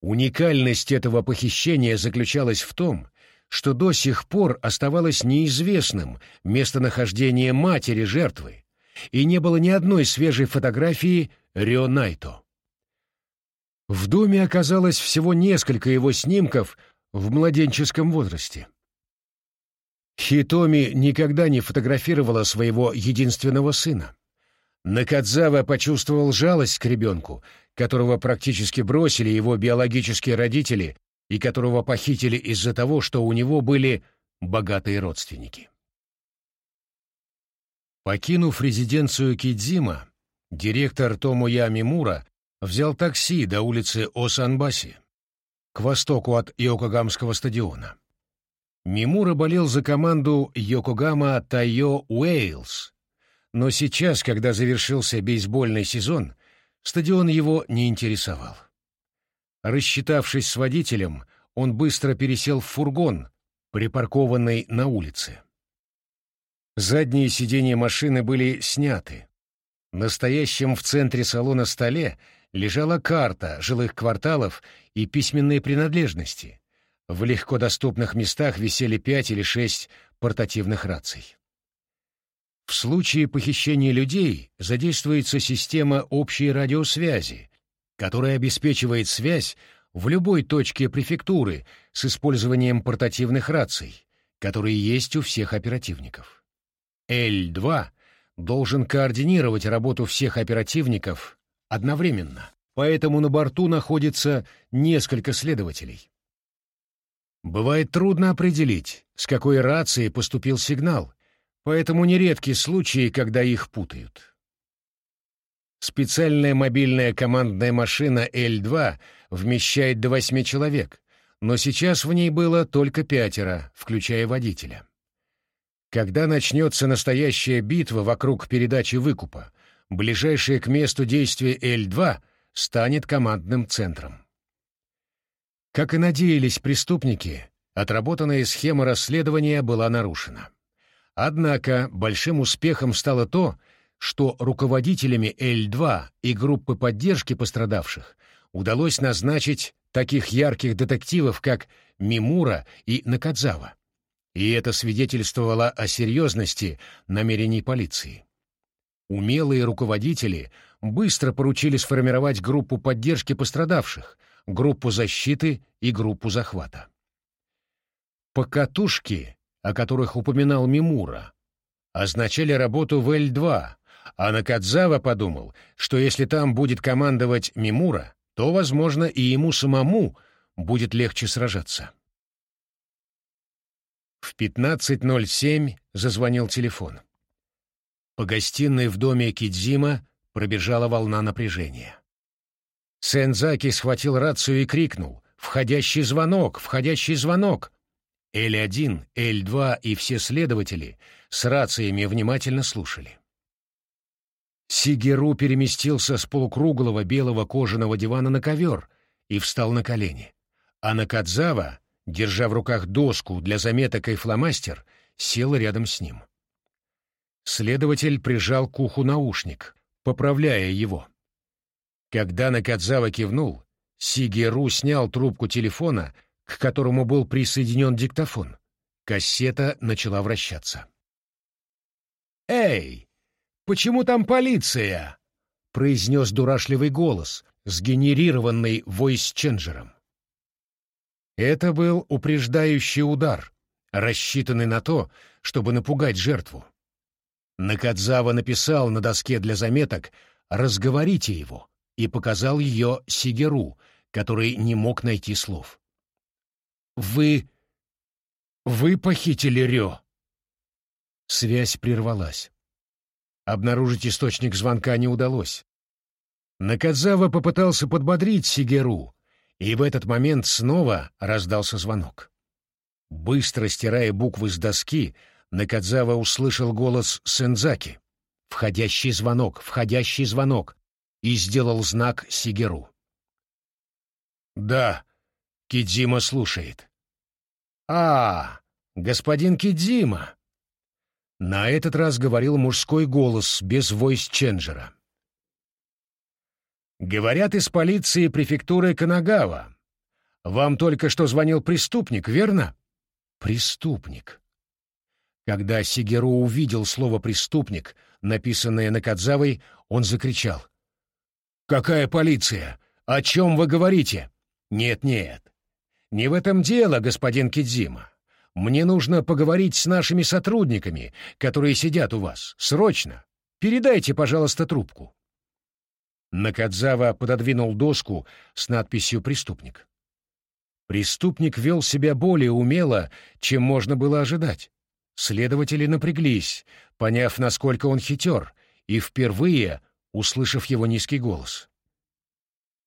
Уникальность этого похищения заключалась в том, что до сих пор оставалось неизвестным местонахождение матери жертвы, и не было ни одной свежей фотографии Рё Найто. В доме оказалось всего несколько его снимков в младенческом возрасте. Хитоми никогда не фотографировала своего единственного сына. Накадзава почувствовал жалость к ребенку, которого практически бросили его биологические родители и которого похитили из-за того, что у него были богатые родственники. Покинув резиденцию Кидзима, директор Томуя Мимура взял такси до улицы Осанбаси, к востоку от Йокогамского стадиона. Мимура болел за команду Йокогама Тайо Уэйлс, но сейчас, когда завершился бейсбольный сезон, стадион его не интересовал. Рассчитавшись с водителем, он быстро пересел в фургон, припаркованный на улице. Задние сиденья машины были сняты. На стоящем в центре салона столе лежала карта жилых кварталов и письменные принадлежности. В легко доступных местах висели пять или шесть портативных раций. В случае похищения людей задействуется система общей радиосвязи, которая обеспечивает связь в любой точке префектуры с использованием портативных раций, которые есть у всех оперативников. L2 должен координировать работу всех оперативников одновременно, поэтому на борту находится несколько следователей. Бывает трудно определить, с какой рации поступил сигнал, поэтому нередки случаи, когда их путают. Специальная мобильная командная машина Л-2 вмещает до восьми человек, но сейчас в ней было только пятеро, включая водителя. Когда начнется настоящая битва вокруг передачи выкупа, ближайшее к месту действия Л-2 станет командным центром. Как и надеялись преступники, отработанная схема расследования была нарушена. Однако большим успехом стало то, что руководителями Л-2 и группы поддержки пострадавших удалось назначить таких ярких детективов, как Мимура и Накадзава. И это свидетельствовало о серьезности намерений полиции. Умелые руководители быстро поручили сформировать группу поддержки пострадавших — группу защиты и группу захвата. Покатушки, о которых упоминал Мимура, означали работу в Л-2, а Накадзава подумал, что если там будет командовать Мимура, то, возможно, и ему самому будет легче сражаться. В 15.07 зазвонил телефон. По гостиной в доме Кидзима пробежала волна напряжения. Сензаки схватил рацию и крикнул «Входящий звонок! Входящий звонок!» Л-1, Л-2 и все следователи с рациями внимательно слушали. Сигеру переместился с полукруглого белого кожаного дивана на ковер и встал на колени, а Накадзава, держа в руках доску для заметок и фломастер, сел рядом с ним. Следователь прижал к уху наушник, поправляя его. Когда Накадзава кивнул, Сигеру снял трубку телефона, к которому был присоединен диктофон. Кассета начала вращаться. «Эй, почему там полиция?» — произнес дурашливый голос, сгенерированный войс-ченджером. Это был упреждающий удар, рассчитанный на то, чтобы напугать жертву. Накадзава написал на доске для заметок «Разговорите его» и показал ее Сигеру, который не мог найти слов. «Вы... вы похитили Рё!» Связь прервалась. Обнаружить источник звонка не удалось. Накадзава попытался подбодрить Сигеру, и в этот момент снова раздался звонок. Быстро стирая буквы с доски, Накадзава услышал голос Сензаки. «Входящий звонок! Входящий звонок! и сделал знак Сигеру. «Да, Кидзима слушает». «А, господин Кидзима!» На этот раз говорил мужской голос без войс-ченджера. «Говорят из полиции префектуры Канагава. Вам только что звонил преступник, верно?» «Преступник». Когда Сигеру увидел слово «преступник», написанное на Кадзавой, он закричал. «Какая полиция? О чем вы говорите?» «Нет-нет. Не в этом дело, господин Кидзима. Мне нужно поговорить с нашими сотрудниками, которые сидят у вас. Срочно. Передайте, пожалуйста, трубку». Накадзава пододвинул доску с надписью «Преступник». Преступник вел себя более умело, чем можно было ожидать. Следователи напряглись, поняв, насколько он хитер, и впервые услышав его низкий голос.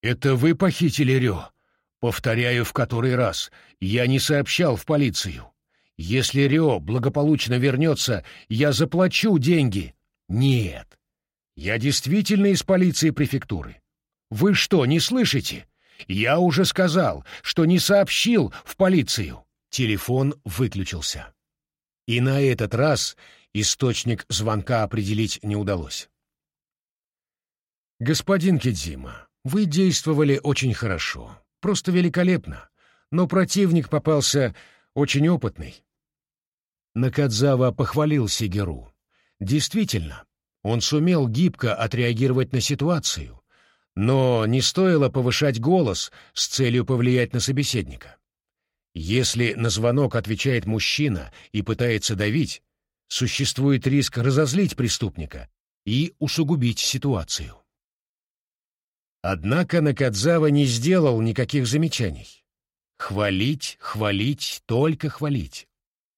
«Это вы похитили Рё? Повторяю в который раз, я не сообщал в полицию. Если Рё благополучно вернется, я заплачу деньги. Нет, я действительно из полиции префектуры. Вы что, не слышите? Я уже сказал, что не сообщил в полицию». Телефон выключился. И на этот раз источник звонка определить не удалось. «Господин Кидзима, вы действовали очень хорошо, просто великолепно, но противник попался очень опытный». Накадзава похвалил Сигеру. Действительно, он сумел гибко отреагировать на ситуацию, но не стоило повышать голос с целью повлиять на собеседника. Если на звонок отвечает мужчина и пытается давить, существует риск разозлить преступника и усугубить ситуацию. Однако Накадзава не сделал никаких замечаний. Хвалить, хвалить, только хвалить.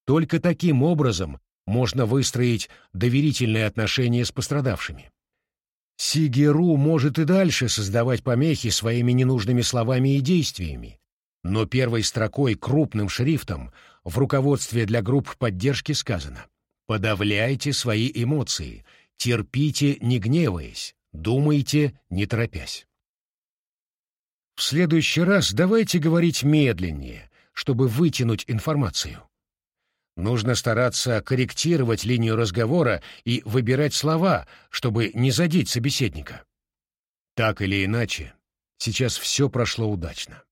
Только таким образом можно выстроить доверительные отношения с пострадавшими. Сигеру может и дальше создавать помехи своими ненужными словами и действиями, но первой строкой крупным шрифтом в руководстве для групп поддержки сказано «Подавляйте свои эмоции, терпите, не гневаясь, думайте, не торопясь». В следующий раз давайте говорить медленнее, чтобы вытянуть информацию. Нужно стараться корректировать линию разговора и выбирать слова, чтобы не задеть собеседника. Так или иначе, сейчас все прошло удачно.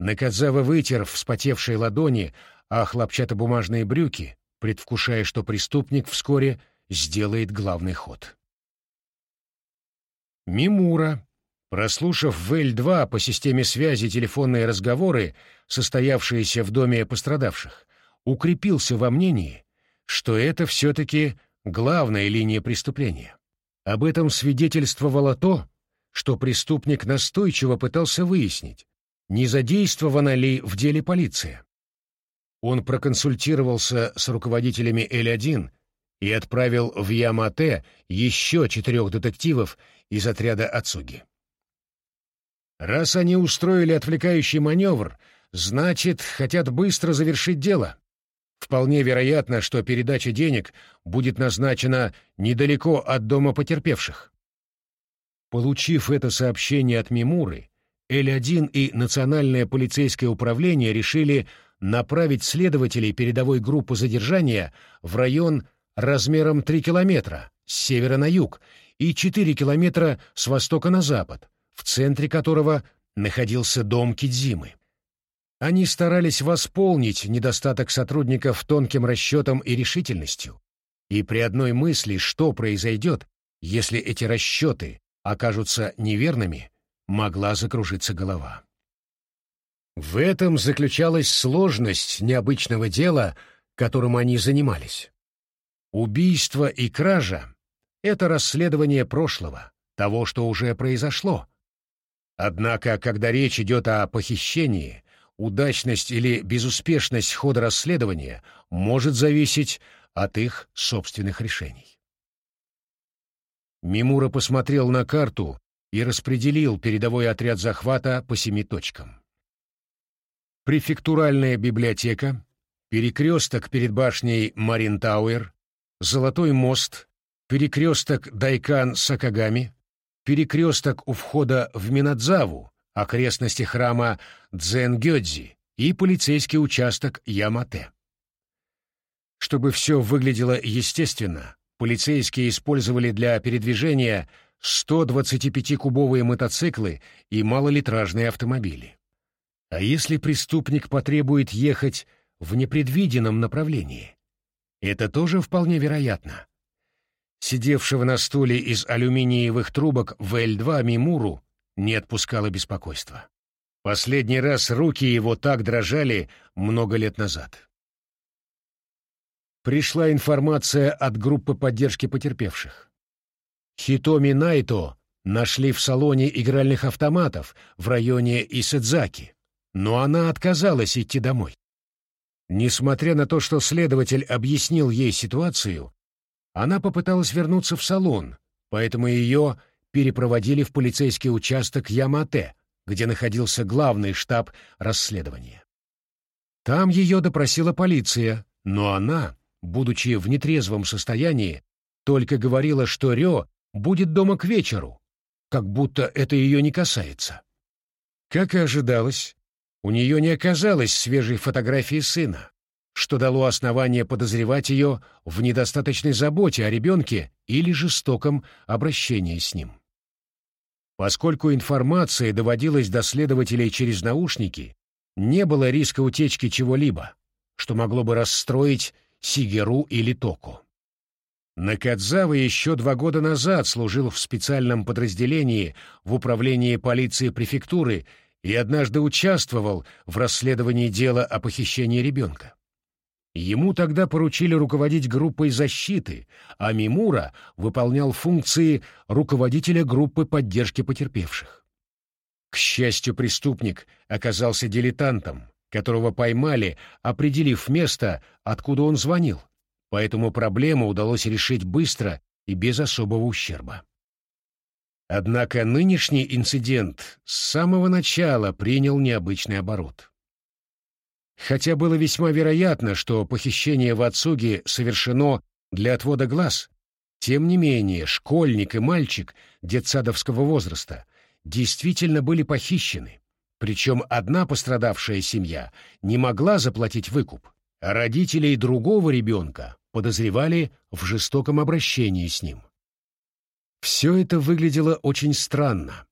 Накадзава вытер вспотевшие ладони, а хлопчатобумажные брюки, предвкушая, что преступник вскоре сделает главный ход. Мимура, прослушав в Л-2 по системе связи телефонные разговоры, состоявшиеся в доме пострадавших, укрепился во мнении, что это все-таки главная линия преступления. Об этом свидетельствовало то, что преступник настойчиво пытался выяснить, не задействована ли в деле полиция. Он проконсультировался с руководителями Л-1 и отправил в Ямате еще четырех детективов из отряда Ацуги. Раз они устроили отвлекающий маневр, значит, хотят быстро завершить дело. Вполне вероятно, что передача денег будет назначена недалеко от дома потерпевших. Получив это сообщение от Мимуры, Л-1 и Национальное полицейское управление решили направить следователей передовой группы задержания в район размером 3 километра с севера на юг и 4 километра с востока на запад, в центре которого находился дом Кидзимы. Они старались восполнить недостаток сотрудников тонким расчетом и решительностью, и при одной мысли, что произойдет, если эти расчеты окажутся неверными, могла закружиться голова. В этом заключалась сложность необычного дела, которым они занимались. Убийство и кража — это расследование прошлого, того, что уже произошло. Однако, когда речь идет о похищении, удачность или безуспешность хода расследования может зависеть от их собственных решений. Мимура посмотрел на карту и распределил передовой отряд захвата по семи точкам. Префектуральная библиотека, перекресток перед башней Марин-Тауэр, Золотой мост, перекресток Дайкан-Сакагами, перекресток у входа в Минадзаву, окрестности храма Дзенгёдзи и полицейский участок Ямате. Чтобы все выглядело естественно, полицейские использовали для передвижения 125-кубовые мотоциклы и малолитражные автомобили. А если преступник потребует ехать в непредвиденном направлении? Это тоже вполне вероятно. Сидевшего на стуле из алюминиевых трубок в Л-2 Мимуру не отпускало беспокойство. Последний раз руки его так дрожали много лет назад. Пришла информация от группы поддержки потерпевших. Хитоми Найто нашли в салоне игральных автоматов в районе Исэдзаки, но она отказалась идти домой. Несмотря на то, что следователь объяснил ей ситуацию, она попыталась вернуться в салон, поэтому ее перепроводили в полицейский участок Ямате, где находился главный штаб расследования. Там ее допросила полиция, но она, будучи в нетрезвом состоянии, только говорила, что Рё будет дома к вечеру, как будто это ее не касается. Как и ожидалось, у нее не оказалось свежей фотографии сына, что дало основание подозревать ее в недостаточной заботе о ребенке или жестоком обращении с ним. Поскольку информация доводилась до следователей через наушники, не было риска утечки чего-либо, что могло бы расстроить Сигеру или Току. Накадзава еще два года назад служил в специальном подразделении в управлении полиции префектуры и однажды участвовал в расследовании дела о похищении ребенка. Ему тогда поручили руководить группой защиты, а Мимура выполнял функции руководителя группы поддержки потерпевших. К счастью, преступник оказался дилетантом, которого поймали, определив место, откуда он звонил, поэтому проблему удалось решить быстро и без особого ущерба. Однако нынешний инцидент с самого начала принял необычный оборот. Хотя было весьма вероятно, что похищение в Ацуге совершено для отвода глаз, тем не менее школьник и мальчик детсадовского возраста действительно были похищены, причем одна пострадавшая семья не могла заплатить выкуп, а родителей другого ребенка подозревали в жестоком обращении с ним. Все это выглядело очень странно.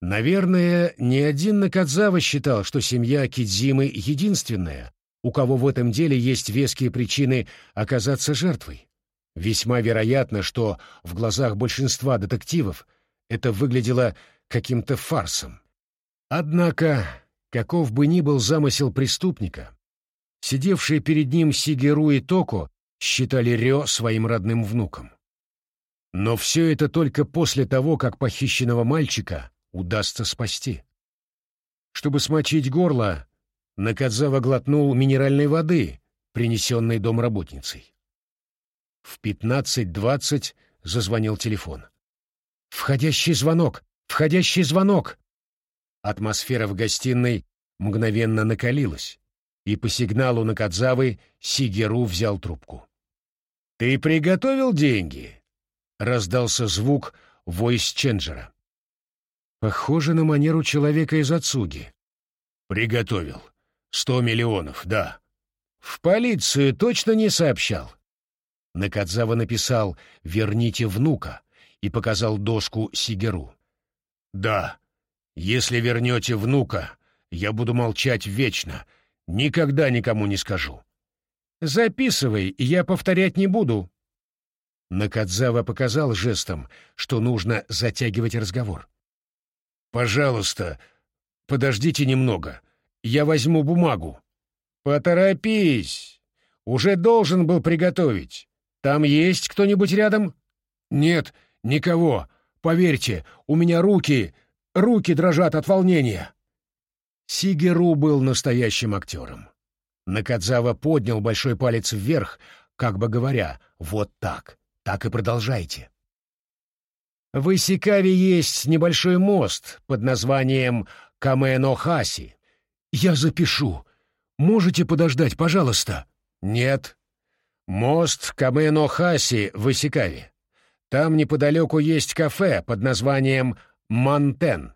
Наверное, ни один Накадзава считал, что семья Кидзимы единственная, у кого в этом деле есть веские причины оказаться жертвой. Весьма вероятно, что в глазах большинства детективов это выглядело каким-то фарсом. Однако, каков бы ни был замысел преступника, сидевшие перед ним Сигеру и Токо считали Рё своим родным внуком. Но все это только после того, как похищенного мальчика удастся спасти. Чтобы смочить горло, Накадзава глотнул минеральной воды, принесенной домработницей. В пятнадцать двадцать зазвонил телефон. «Входящий звонок! Входящий звонок!» Атмосфера в гостиной мгновенно накалилась, и по сигналу Накадзавы Сигеру взял трубку. «Ты приготовил деньги?» — раздался звук войс-ченджера. Похоже на манеру человека из Ацуги. Приготовил. Сто миллионов, да. В полицию точно не сообщал. Накадзава написал «Верните внука» и показал доску Сигеру. «Да, если вернете внука, я буду молчать вечно, никогда никому не скажу». «Записывай, я повторять не буду». Накадзава показал жестом, что нужно затягивать разговор. Пожалуйста, подождите немного. Я возьму бумагу. Поторопись. Уже должен был приготовить. Там есть кто-нибудь рядом? Нет, никого. Поверьте, у меня руки, руки дрожат от волнения. Сигеру был настоящим актером. Накадзава поднял большой палец вверх, как бы говоря, вот так, так и продолжайте. В Исикаве есть небольшой мост под названием Камэнохаси. Я запишу. Можете подождать, пожалуйста? Нет. Мост Камэнохаси в Исикаве. Там неподалеку есть кафе под названием Мантен.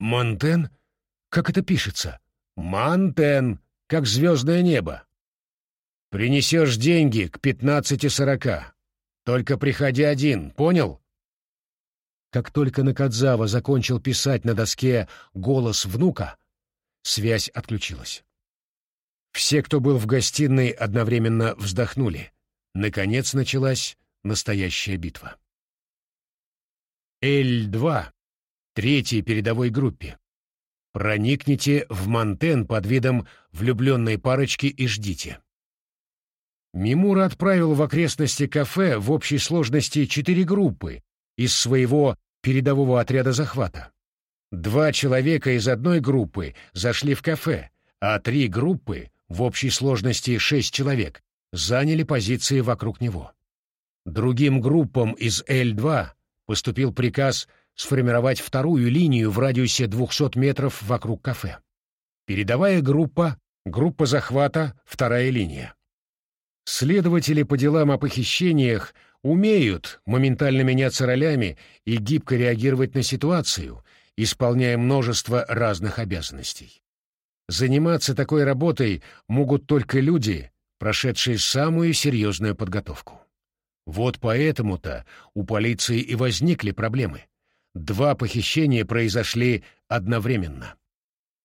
Мантен? Как это пишется? Мантен, как звездное небо. Принесешь деньги к пятнадцати сорока. Только приходи один, понял? Как только Накадзава закончил писать на доске голос внука, связь отключилась. Все, кто был в гостиной, одновременно вздохнули. Наконец началась настоящая битва. Л-2, третьей передовой группе. Проникните в Монтен под видом влюбленной парочки и ждите. Мимура отправил в окрестности кафе в общей сложности четыре группы, из своего передового отряда захвата. Два человека из одной группы зашли в кафе, а три группы, в общей сложности шесть человек, заняли позиции вокруг него. Другим группам из Л-2 поступил приказ сформировать вторую линию в радиусе 200 метров вокруг кафе. Передовая группа, группа захвата, вторая линия. Следователи по делам о похищениях умеют моментально меняться ролями и гибко реагировать на ситуацию, исполняя множество разных обязанностей. Заниматься такой работой могут только люди, прошедшие самую серьезную подготовку. Вот поэтому-то у полиции и возникли проблемы. Два похищения произошли одновременно.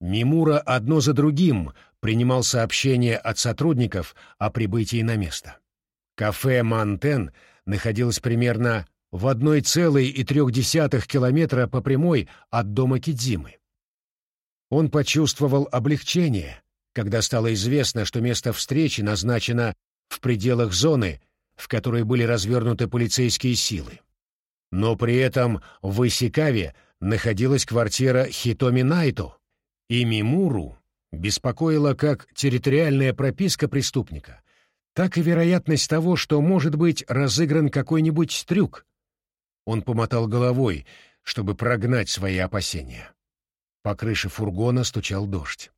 Мимура одно за другим принимал сообщения от сотрудников о прибытии на место. Кафе «Мантен» находилось примерно в 1,3 километра по прямой от дома Кидзимы. Он почувствовал облегчение, когда стало известно, что место встречи назначено в пределах зоны, в которой были развернуты полицейские силы. Но при этом в Исикаве находилась квартира Хитоми Найто, и Мимуру беспокоила как территориальная прописка преступника, так и вероятность того, что может быть разыгран какой-нибудь трюк. Он помотал головой, чтобы прогнать свои опасения. По крыше фургона стучал дождь.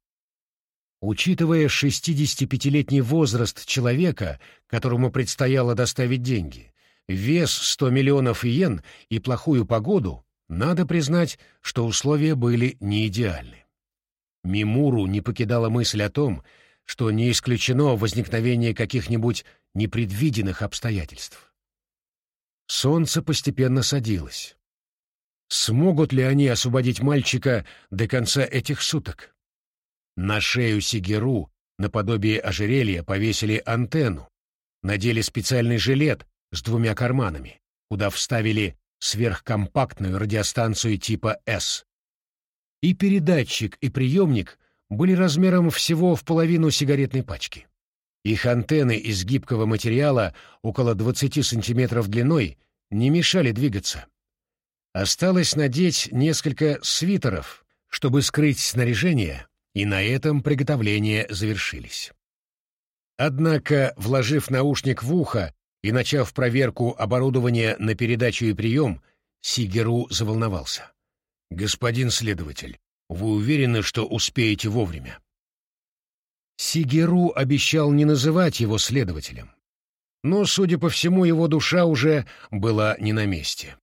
Учитывая 65-летний возраст человека, которому предстояло доставить деньги, вес 100 миллионов иен и плохую погоду, надо признать, что условия были не идеальны. Мимуру не покидала мысль о том, что не исключено возникновение каких-нибудь непредвиденных обстоятельств. Солнце постепенно садилось. Смогут ли они освободить мальчика до конца этих суток? На шею Сигеру, наподобие ожерелья, повесили антенну, надели специальный жилет с двумя карманами, куда вставили сверхкомпактную радиостанцию типа «С», и передатчик, и приемник были размером всего в половину сигаретной пачки. Их антенны из гибкого материала около 20 сантиметров длиной не мешали двигаться. Осталось надеть несколько свитеров, чтобы скрыть снаряжение, и на этом приготовления завершились. Однако, вложив наушник в ухо и начав проверку оборудования на передачу и прием, Сигеру заволновался. «Господин следователь, вы уверены, что успеете вовремя?» Сигеру обещал не называть его следователем. Но, судя по всему, его душа уже была не на месте.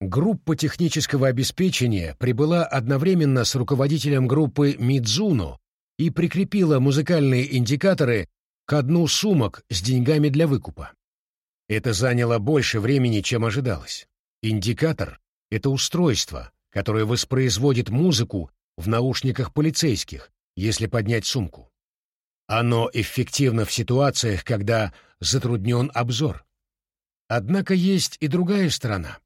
Группа технического обеспечения прибыла одновременно с руководителем группы Мидзуно и прикрепила музыкальные индикаторы к дну сумок с деньгами для выкупа. Это заняло больше времени, чем ожидалось. Индикатор — это устройство, которое воспроизводит музыку в наушниках полицейских, если поднять сумку. Оно эффективно в ситуациях, когда затруднен обзор. Однако есть и другая сторона.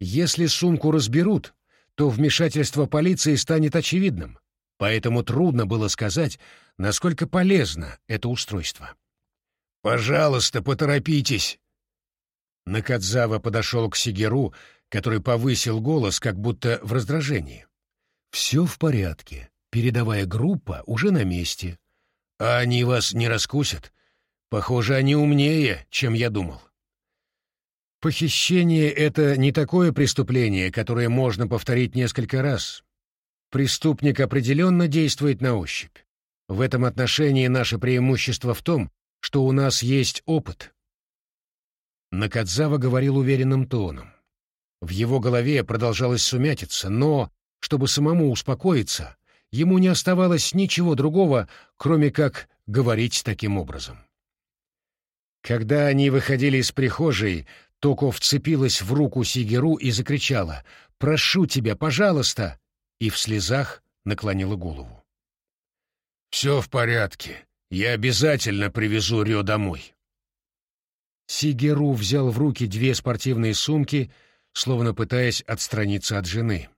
Если сумку разберут, то вмешательство полиции станет очевидным, поэтому трудно было сказать, насколько полезно это устройство. «Пожалуйста, поторопитесь!» Накадзава подошел к Сигеру который повысил голос, как будто в раздражении. «Все в порядке. Передовая группа уже на месте. А они вас не раскусят? Похоже, они умнее, чем я думал». Похищение — это не такое преступление, которое можно повторить несколько раз. Преступник определенно действует на ощупь. В этом отношении наше преимущество в том, что у нас есть опыт. Накадзава говорил уверенным тоном. В его голове продолжалась сумятица, но, чтобы самому успокоиться, ему не оставалось ничего другого, кроме как говорить таким образом. Когда они выходили из прихожей, Токо вцепилась в руку Сигеру и закричала «Прошу тебя, пожалуйста!» и в слезах наклонила голову. «Все в порядке. Я обязательно привезу Рё домой». Сигеру взял в руки две спортивные сумки — словно пытаясь отстраниться от жены.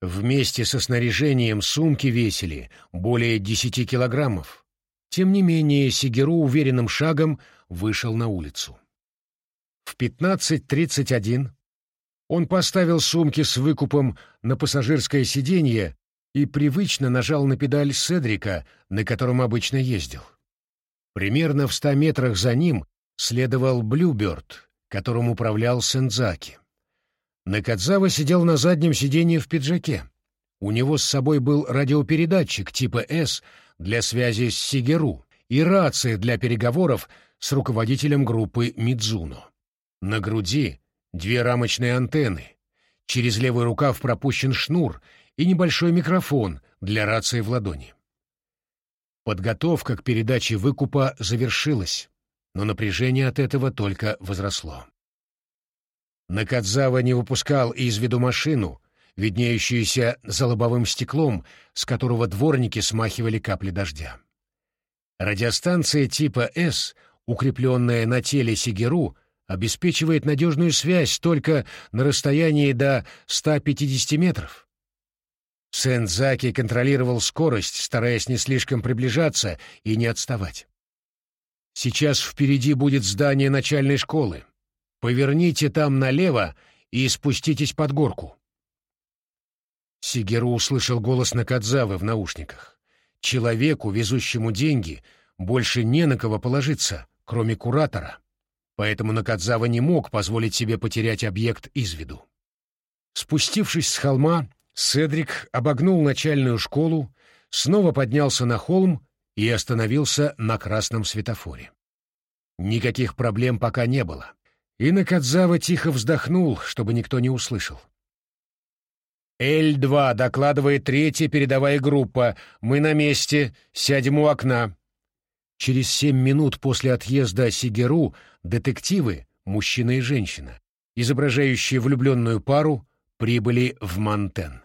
Вместе со снаряжением сумки весили более десяти килограммов. Тем не менее, Сигеру уверенным шагом вышел на улицу. В 15.31 он поставил сумки с выкупом на пассажирское сиденье и привычно нажал на педаль Седрика, на котором обычно ездил. Примерно в ста метрах за ним следовал Блюберт, которым управлял Сензаки. Накадзава сидел на заднем сиденье в пиджаке. У него с собой был радиопередатчик типа «С» для связи с Сигеру и рация для переговоров с руководителем группы Мидзуно. На груди две рамочные антенны. Через левый рукав пропущен шнур и небольшой микрофон для рации в ладони. Подготовка к передаче выкупа завершилась, но напряжение от этого только возросло. Накадзава не выпускал из виду машину, виднеющуюся за лобовым стеклом, с которого дворники смахивали капли дождя. Радиостанция типа «С», укрепленная на теле Сигеру, обеспечивает надежную связь только на расстоянии до 150 метров. Сензаки контролировал скорость, стараясь не слишком приближаться и не отставать. Сейчас впереди будет здание начальной школы. Поверните там налево и спуститесь под горку. Сигеру услышал голос Накадзавы в наушниках. Человеку, везущему деньги, больше не на кого положиться, кроме куратора. Поэтому Накадзава не мог позволить себе потерять объект из виду. Спустившись с холма, Седрик обогнул начальную школу, снова поднялся на холм и остановился на красном светофоре. Никаких проблем пока не было. И Накадзава тихо вздохнул, чтобы никто не услышал. «Л-2, докладывает третья передовая группа. Мы на месте. Сядем у окна». Через семь минут после отъезда Сигеру детективы, мужчина и женщина, изображающие влюбленную пару, прибыли в Монтен.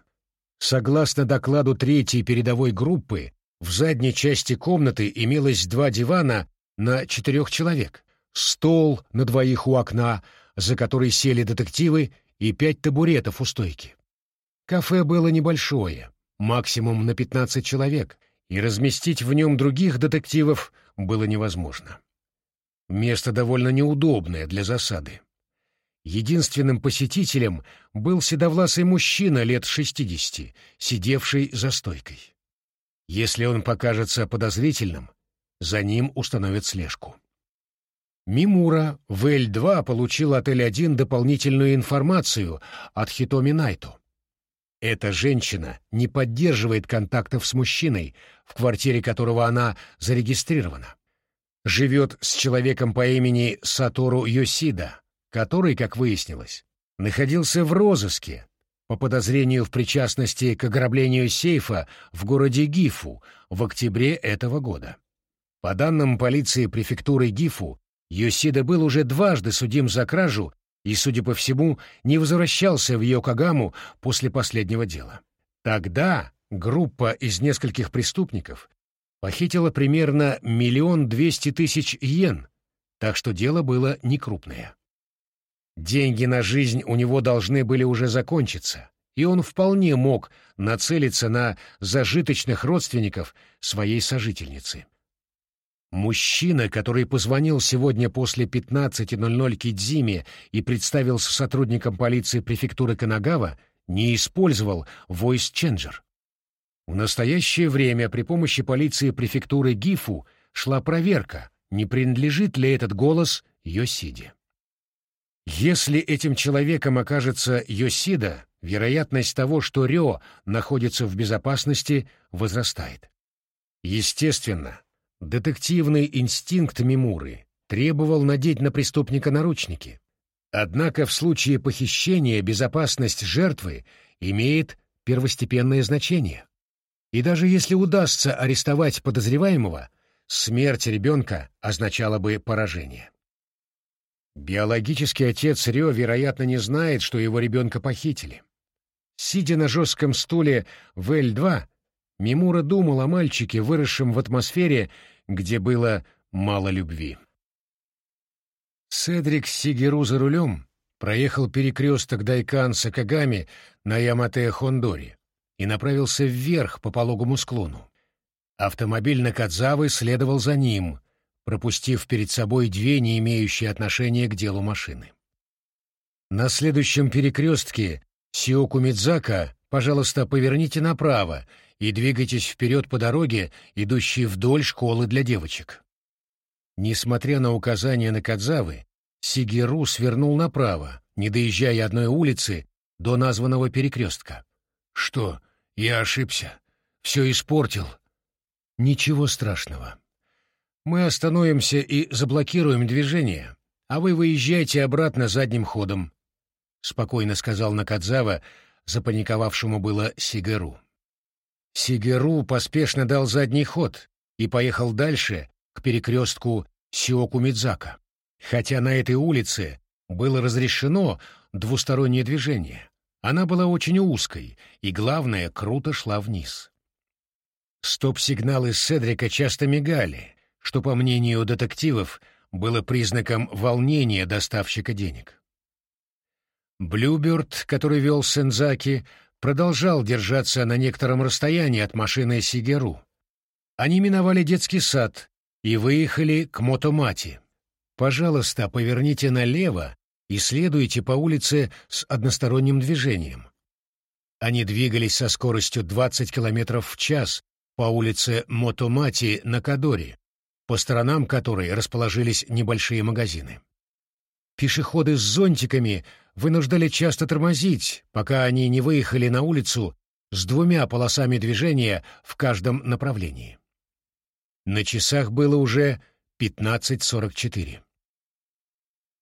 Согласно докладу третьей передовой группы, в задней части комнаты имелось два дивана на четырех человек, стол на двоих у окна, за который сели детективы, и пять табуретов у стойки. Кафе было небольшое, максимум на 15 человек, и разместить в нем других детективов было невозможно. Место довольно неудобное для засады. Единственным посетителем был седовласый мужчина лет 60, сидевший за стойкой. Если он покажется подозрительным, за ним установят слежку. Мимура в Л-2 получил от Л-1 дополнительную информацию от Хитоми Найто. Эта женщина не поддерживает контактов с мужчиной, в квартире которого она зарегистрирована. Живет с человеком по имени Сатору Йосида, который, как выяснилось, находился в розыске по подозрению в причастности к ограблению сейфа в городе Гифу в октябре этого года. По данным полиции префектуры Гифу, Йосида был уже дважды судим за кражу и, судя по всему, не возвращался в Йокогаму после последнего дела. Тогда группа из нескольких преступников похитила примерно миллион двести тысяч йен, так что дело было некрупное. Деньги на жизнь у него должны были уже закончиться, и он вполне мог нацелиться на зажиточных родственников своей сожительницы. Мужчина, который позвонил сегодня после 15.00 Кидзиме и представился сотрудником полиции префектуры Канагава, не использовал Voice Changer. В настоящее время при помощи полиции префектуры Гифу шла проверка, не принадлежит ли этот голос Йосиде. Если этим человеком окажется Йосида, вероятность того, что Рё находится в безопасности, возрастает. Естественно, Детективный инстинкт Мимуры требовал надеть на преступника наручники. Однако в случае похищения безопасность жертвы имеет первостепенное значение. И даже если удастся арестовать подозреваемого, смерть ребенка означала бы поражение. Биологический отец Рё, вероятно, не знает, что его ребенка похитили. Сидя на жестком стуле в Л-2, Мимура думал о мальчике, выросшем в атмосфере, где было мало любви. Седрик Сигеру за рулем проехал перекресток Дайкан Сакагами на Ямате-Хондоре и направился вверх по пологому склону. Автомобиль на Кадзавы следовал за ним, пропустив перед собой две не имеющие отношения к делу машины. На следующем перекрестке Сиоку Мидзака, пожалуйста, поверните направо и двигайтесь вперед по дороге, идущей вдоль школы для девочек. Несмотря на указания на Кадзавы, Сигеру свернул направо, не доезжая одной улицы до названного перекрестка. «Что, я ошибся? Все испортил?» «Ничего страшного. Мы остановимся и заблокируем движение, а вы выезжайте обратно задним ходом», — спокойно сказал Накадзава, запаниковавшему было Сигеру. Сигеру поспешно дал задний ход, и поехал дальше, к перекрестку Сиокумидзака, хотя на этой улице было разрешено двустороннее движение. Она была очень узкой и, главное, круто шла вниз. Стоп-сигналы Седрика часто мигали, что, по мнению детективов, было признаком волнения доставщика денег. Блюберт, который вел Сензаки, продолжал держаться на некотором расстоянии от машины Сигеру. Они миновали детский сад и выехали к Мотомати. «Пожалуйста, поверните налево и следуйте по улице с односторонним движением». Они двигались со скоростью 20 км в час по улице Мотомати на Кадоре, по сторонам которой расположились небольшие магазины. Пешеходы с зонтиками вынуждали часто тормозить, пока они не выехали на улицу с двумя полосами движения в каждом направлении. На часах было уже 15.44.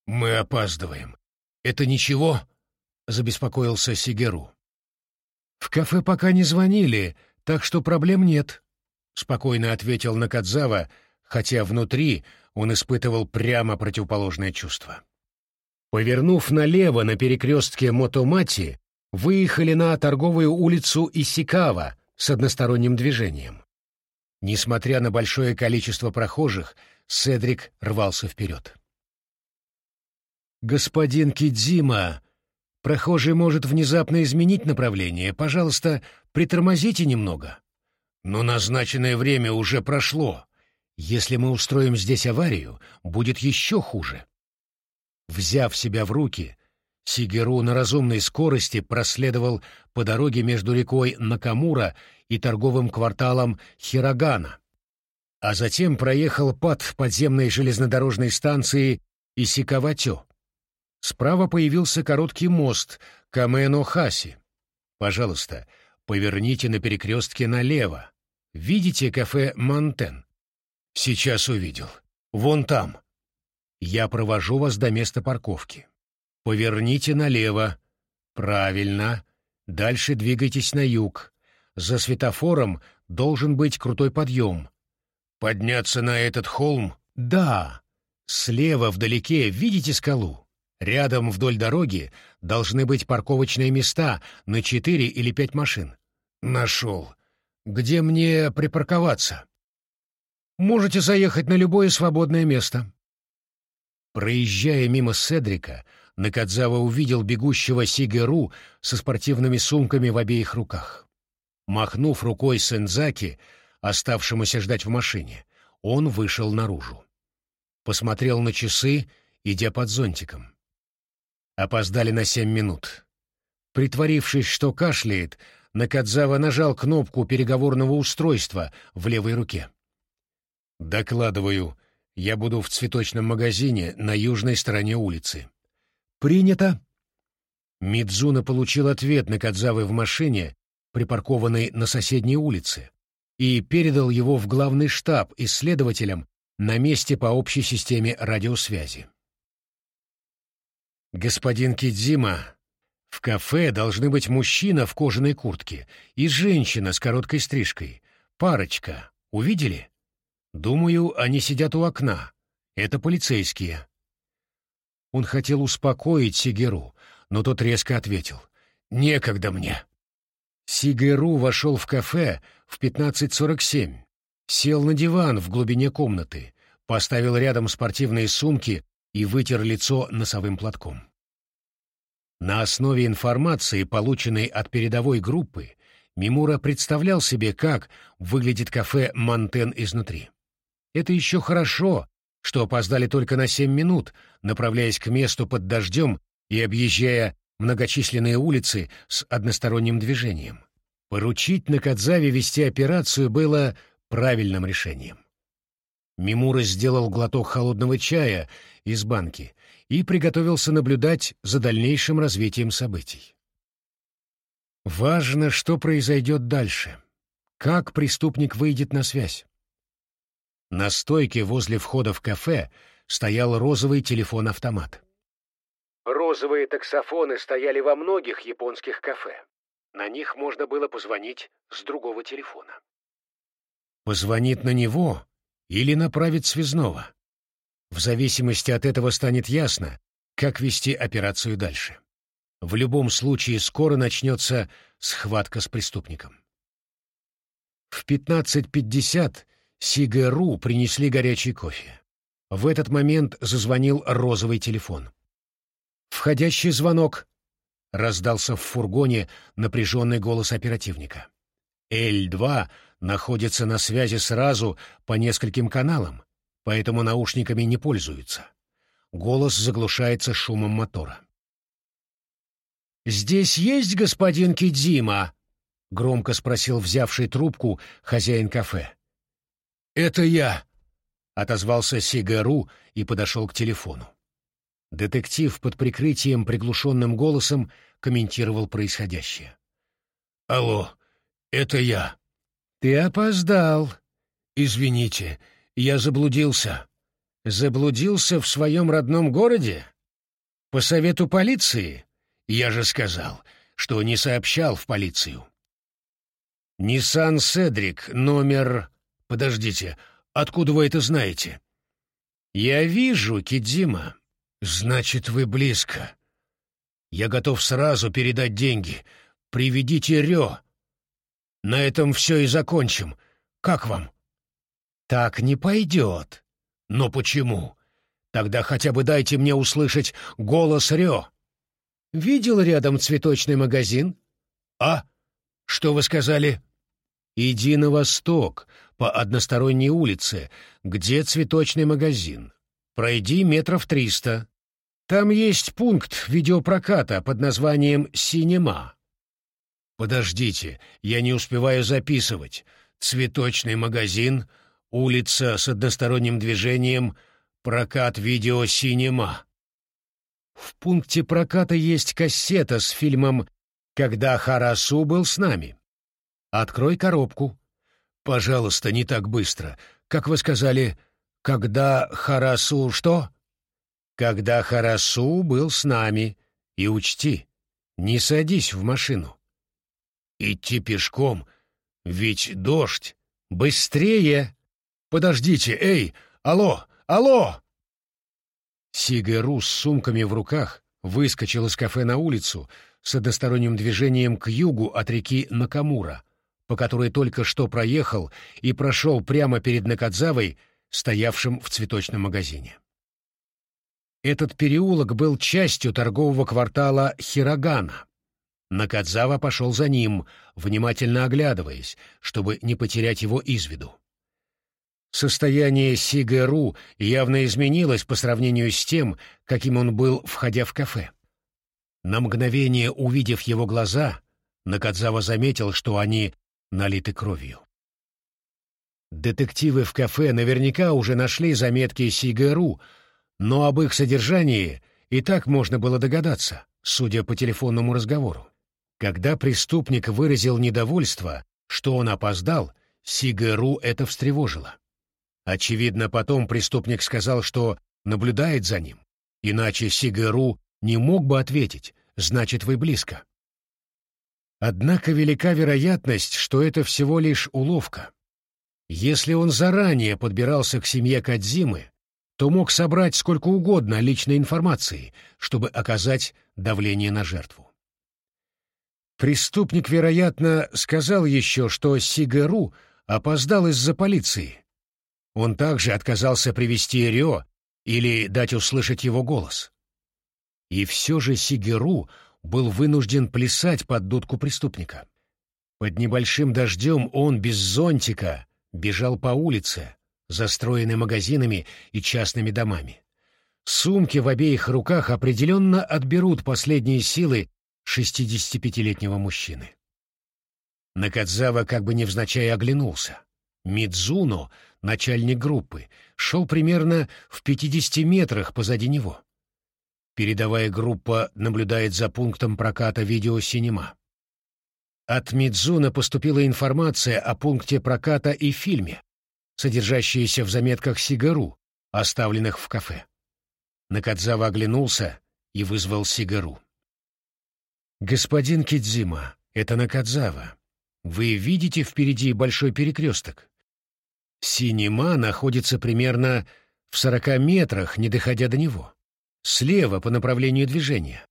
«Мы опаздываем. Это ничего?» — забеспокоился Сигеру. «В кафе пока не звонили, так что проблем нет», — спокойно ответил Накадзава, хотя внутри он испытывал прямо противоположное чувство. Повернув налево на перекрестке Мотомати, выехали на торговую улицу Исикава с односторонним движением. Несмотря на большое количество прохожих, Седрик рвался вперед. «Господин Кидзима, прохожий может внезапно изменить направление. Пожалуйста, притормозите немного». «Но назначенное время уже прошло. Если мы устроим здесь аварию, будет еще хуже». Взяв себя в руки, Сигеру на разумной скорости проследовал по дороге между рекой Накамура и торговым кварталом Хирогана, а затем проехал под подземной железнодорожной станцией Исикаватё. Справа появился короткий мост Камено-Хаси. Пожалуйста, поверните на перекрестке налево. Видите кафе «Монтен»? Сейчас увидел. Вон там. Я провожу вас до места парковки. Поверните налево. Правильно. Дальше двигайтесь на юг. За светофором должен быть крутой подъем. Подняться на этот холм? Да. Слева вдалеке видите скалу? Рядом вдоль дороги должны быть парковочные места на четыре или пять машин. Нашел. Где мне припарковаться? Можете заехать на любое свободное место. Проезжая мимо Седрика, Накадзава увидел бегущего Сигеру со спортивными сумками в обеих руках. Махнув рукой Сензаки, оставшемуся ждать в машине, он вышел наружу. Посмотрел на часы, идя под зонтиком. Опоздали на семь минут. Притворившись, что кашляет, Накадзава нажал кнопку переговорного устройства в левой руке. «Докладываю», я буду в цветочном магазине на южной стороне улицы. Принято. Мидзуна получил ответ на Кадзавы в машине, припаркованной на соседней улице, и передал его в главный штаб исследователям на месте по общей системе радиосвязи. Господин Кидзима, в кафе должны быть мужчина в кожаной куртке и женщина с короткой стрижкой. Парочка. Увидели? Думаю, они сидят у окна. Это полицейские. Он хотел успокоить Сигеру, но тот резко ответил. «Некогда мне». Сигеру вошел в кафе в 15.47, сел на диван в глубине комнаты, поставил рядом спортивные сумки и вытер лицо носовым платком. На основе информации, полученной от передовой группы, Мимура представлял себе, как выглядит кафе «Монтен» изнутри. Это еще хорошо, что опоздали только на семь минут, направляясь к месту под дождем и объезжая многочисленные улицы с односторонним движением. Поручить Накадзаве вести операцию было правильным решением. Мимура сделал глоток холодного чая из банки и приготовился наблюдать за дальнейшим развитием событий. Важно, что произойдет дальше. Как преступник выйдет на связь. На стойке возле входа в кафе стоял розовый телефон-автомат. Розовые таксофоны стояли во многих японских кафе. На них можно было позвонить с другого телефона. позвонит на него или направит связного. В зависимости от этого станет ясно, как вести операцию дальше. В любом случае скоро начнется схватка с преступником. В 15.50 Сигару принесли горячий кофе. В этот момент зазвонил розовый телефон. «Входящий звонок!» — раздался в фургоне напряженный голос оперативника. «Л-2 находится на связи сразу по нескольким каналам, поэтому наушниками не пользуются. Голос заглушается шумом мотора. «Здесь есть господин Кидзима?» — громко спросил взявший трубку хозяин кафе. «Это я», — отозвался Сигару и подошел к телефону. Детектив под прикрытием приглушенным голосом комментировал происходящее. «Алло, это я». «Ты опоздал. Извините, я заблудился». «Заблудился в своем родном городе? По совету полиции? Я же сказал, что не сообщал в полицию». «Ниссан Седрик, номер...» «Подождите, откуда вы это знаете?» «Я вижу, Кидзима. Значит, вы близко. Я готов сразу передать деньги. Приведите Рё. На этом все и закончим. Как вам?» «Так не пойдет». «Но почему? Тогда хотя бы дайте мне услышать голос Рё». «Видел рядом цветочный магазин?» «А? Что вы сказали?» «Иди на восток, по односторонней улице, где цветочный магазин. Пройди метров триста. Там есть пункт видеопроката под названием «Синема». Подождите, я не успеваю записывать. Цветочный магазин, улица с односторонним движением, прокат видео «Синема». В пункте проката есть кассета с фильмом «Когда Харасу был с нами». Открой коробку. Пожалуйста, не так быстро. Как вы сказали, когда Харасу что? Когда Харасу был с нами. И учти, не садись в машину. Идти пешком, ведь дождь. Быстрее! Подождите, эй, алло, алло! Сигару с сумками в руках выскочил из кафе на улицу с односторонним движением к югу от реки Накамура, по которой только что проехал и прошел прямо перед Накадзавой, стоявшим в цветочном магазине. Этот переулок был частью торгового квартала Хирогана. Накадзава пошел за ним, внимательно оглядываясь, чтобы не потерять его из виду. Состояние Сигару явно изменилось по сравнению с тем, каким он был, входя в кафе. На мгновение увидев его глаза, Накадзава заметил, что они налиты кровью. Детективы в кафе наверняка уже нашли заметки Сигару, но об их содержании и так можно было догадаться, судя по телефонному разговору. Когда преступник выразил недовольство, что он опоздал, Сигару это встревожило. Очевидно, потом преступник сказал, что наблюдает за ним, иначе Сигару не мог бы ответить «значит, вы близко». Однако велика вероятность, что это всего лишь уловка. Если он заранее подбирался к семье Кадзимы, то мог собрать сколько угодно личной информации, чтобы оказать давление на жертву. Преступник, вероятно, сказал еще, что Сигару опоздал из-за полиции. Он также отказался привести Рио или дать услышать его голос. И все же Сигеру был вынужден плясать под дудку преступника. Под небольшим дождем он без зонтика бежал по улице, застроенной магазинами и частными домами. Сумки в обеих руках определенно отберут последние силы 65-летнего мужчины. Накадзава как бы невзначай оглянулся. Мидзуно, начальник группы, шел примерно в 50 метрах позади него. Передовая группа наблюдает за пунктом проката видеосинема. От Мидзуна поступила информация о пункте проката и фильме, содержащаяся в заметках Сигару, оставленных в кафе. Накадзава оглянулся и вызвал Сигару. «Господин Кидзима, это Накадзава. Вы видите впереди большой перекресток? Синема находится примерно в сорока метрах, не доходя до него. Слева по направлению движения.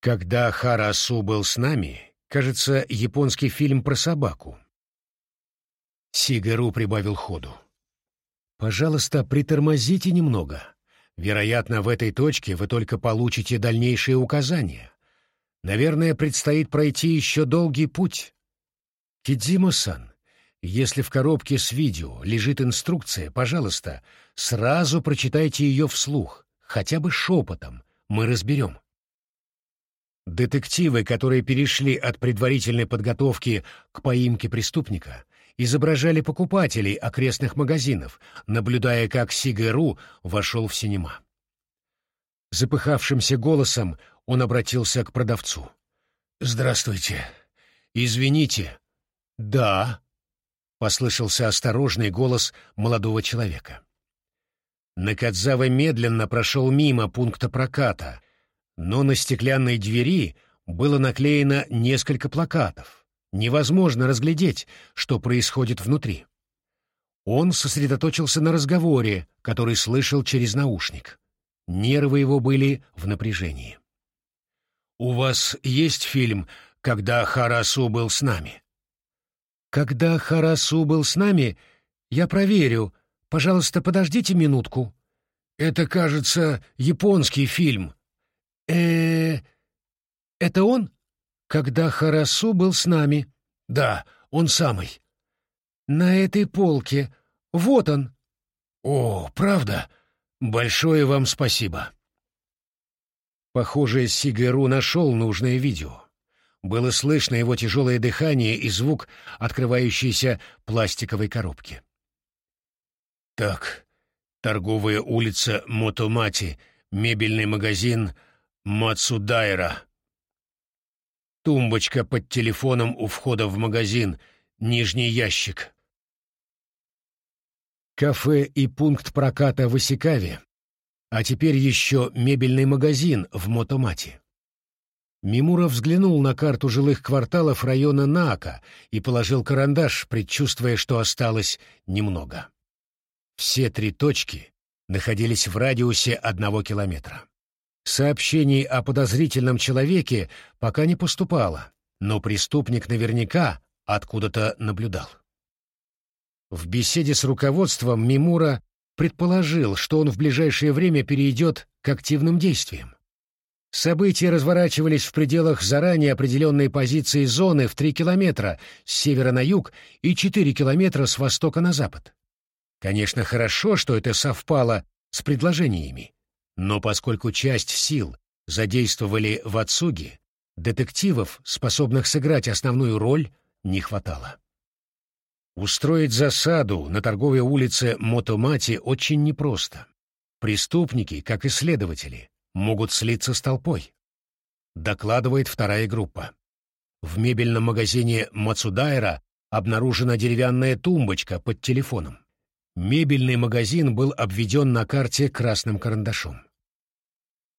Когда Харасу был с нами, кажется, японский фильм про собаку. Сигару прибавил ходу. «Пожалуйста, притормозите немного. Вероятно, в этой точке вы только получите дальнейшие указания. Наверное, предстоит пройти еще долгий путь. Кидзимо-сан, если в коробке с видео лежит инструкция, пожалуйста, сразу прочитайте ее вслух, хотя бы шепотом, мы разберем. Детективы, которые перешли от предварительной подготовки к поимке преступника, изображали покупателей окрестных магазинов, наблюдая, как Сигару вошел в синема. Запыхавшимся голосом он обратился к продавцу. «Здравствуйте. Извините». «Да», — послышался осторожный голос молодого человека. Накадзава медленно прошел мимо пункта проката, но на стеклянной двери было наклеено несколько плакатов. Невозможно разглядеть, что происходит внутри. Он сосредоточился на разговоре, который слышал через наушник. Нервы его были в напряжении. «У вас есть фильм «Когда Харасу был с нами»?» «Когда Харасу был с нами, я проверю. Пожалуйста, подождите минутку». «Это, кажется, японский фильм». э Это он?» «Когда Харасу был с нами». «Да, он самый». «На этой полке. Вот он». «О, правда? Большое вам спасибо». Похоже, Сигару нашел нужное видео. Было слышно его тяжелое дыхание и звук открывающейся пластиковой коробки. «Так, торговая улица Мотомати, мебельный магазин Мацудайра. Тумбочка под телефоном у входа в магазин, нижний ящик. Кафе и пункт проката в Исикаве а теперь еще мебельный магазин в Мотомате. Мимура взглянул на карту жилых кварталов района Наака и положил карандаш, предчувствуя, что осталось немного. Все три точки находились в радиусе одного километра. Сообщений о подозрительном человеке пока не поступало, но преступник наверняка откуда-то наблюдал. В беседе с руководством Мимура предположил, что он в ближайшее время перейдет к активным действиям. События разворачивались в пределах заранее определенной позиции зоны в 3 километра с севера на юг и 4 километра с востока на запад. Конечно, хорошо, что это совпало с предложениями, но поскольку часть сил задействовали в отсуге, детективов, способных сыграть основную роль, не хватало. Устроить засаду на торговой улице Мотомати очень непросто. Преступники, как и следователи, могут слиться с толпой. Докладывает вторая группа. В мебельном магазине Мацудайра обнаружена деревянная тумбочка под телефоном. Мебельный магазин был обведен на карте красным карандашом.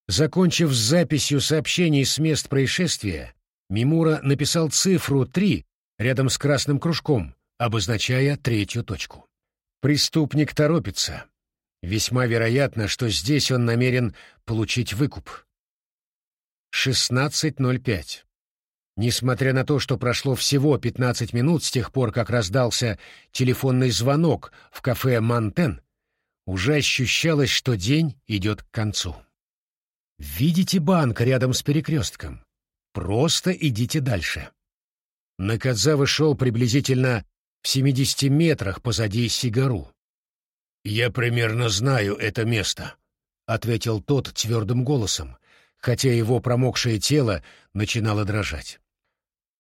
Закончив с записью сообщений с мест происшествия, Мимура написал цифру 3 рядом с красным кружком, обозначая третью точку. Преступник торопится. Весьма вероятно, что здесь он намерен получить выкуп. 16.05. Несмотря на то, что прошло всего 15 минут с тех пор, как раздался телефонный звонок в кафе «Мантен», уже ощущалось, что день идет к концу. Видите банк рядом с перекрестком? Просто идите дальше. Накадзава шел приблизительно в 70 метрах позади Сигару. «Я примерно знаю это место», — ответил тот твердым голосом, хотя его промокшее тело начинало дрожать.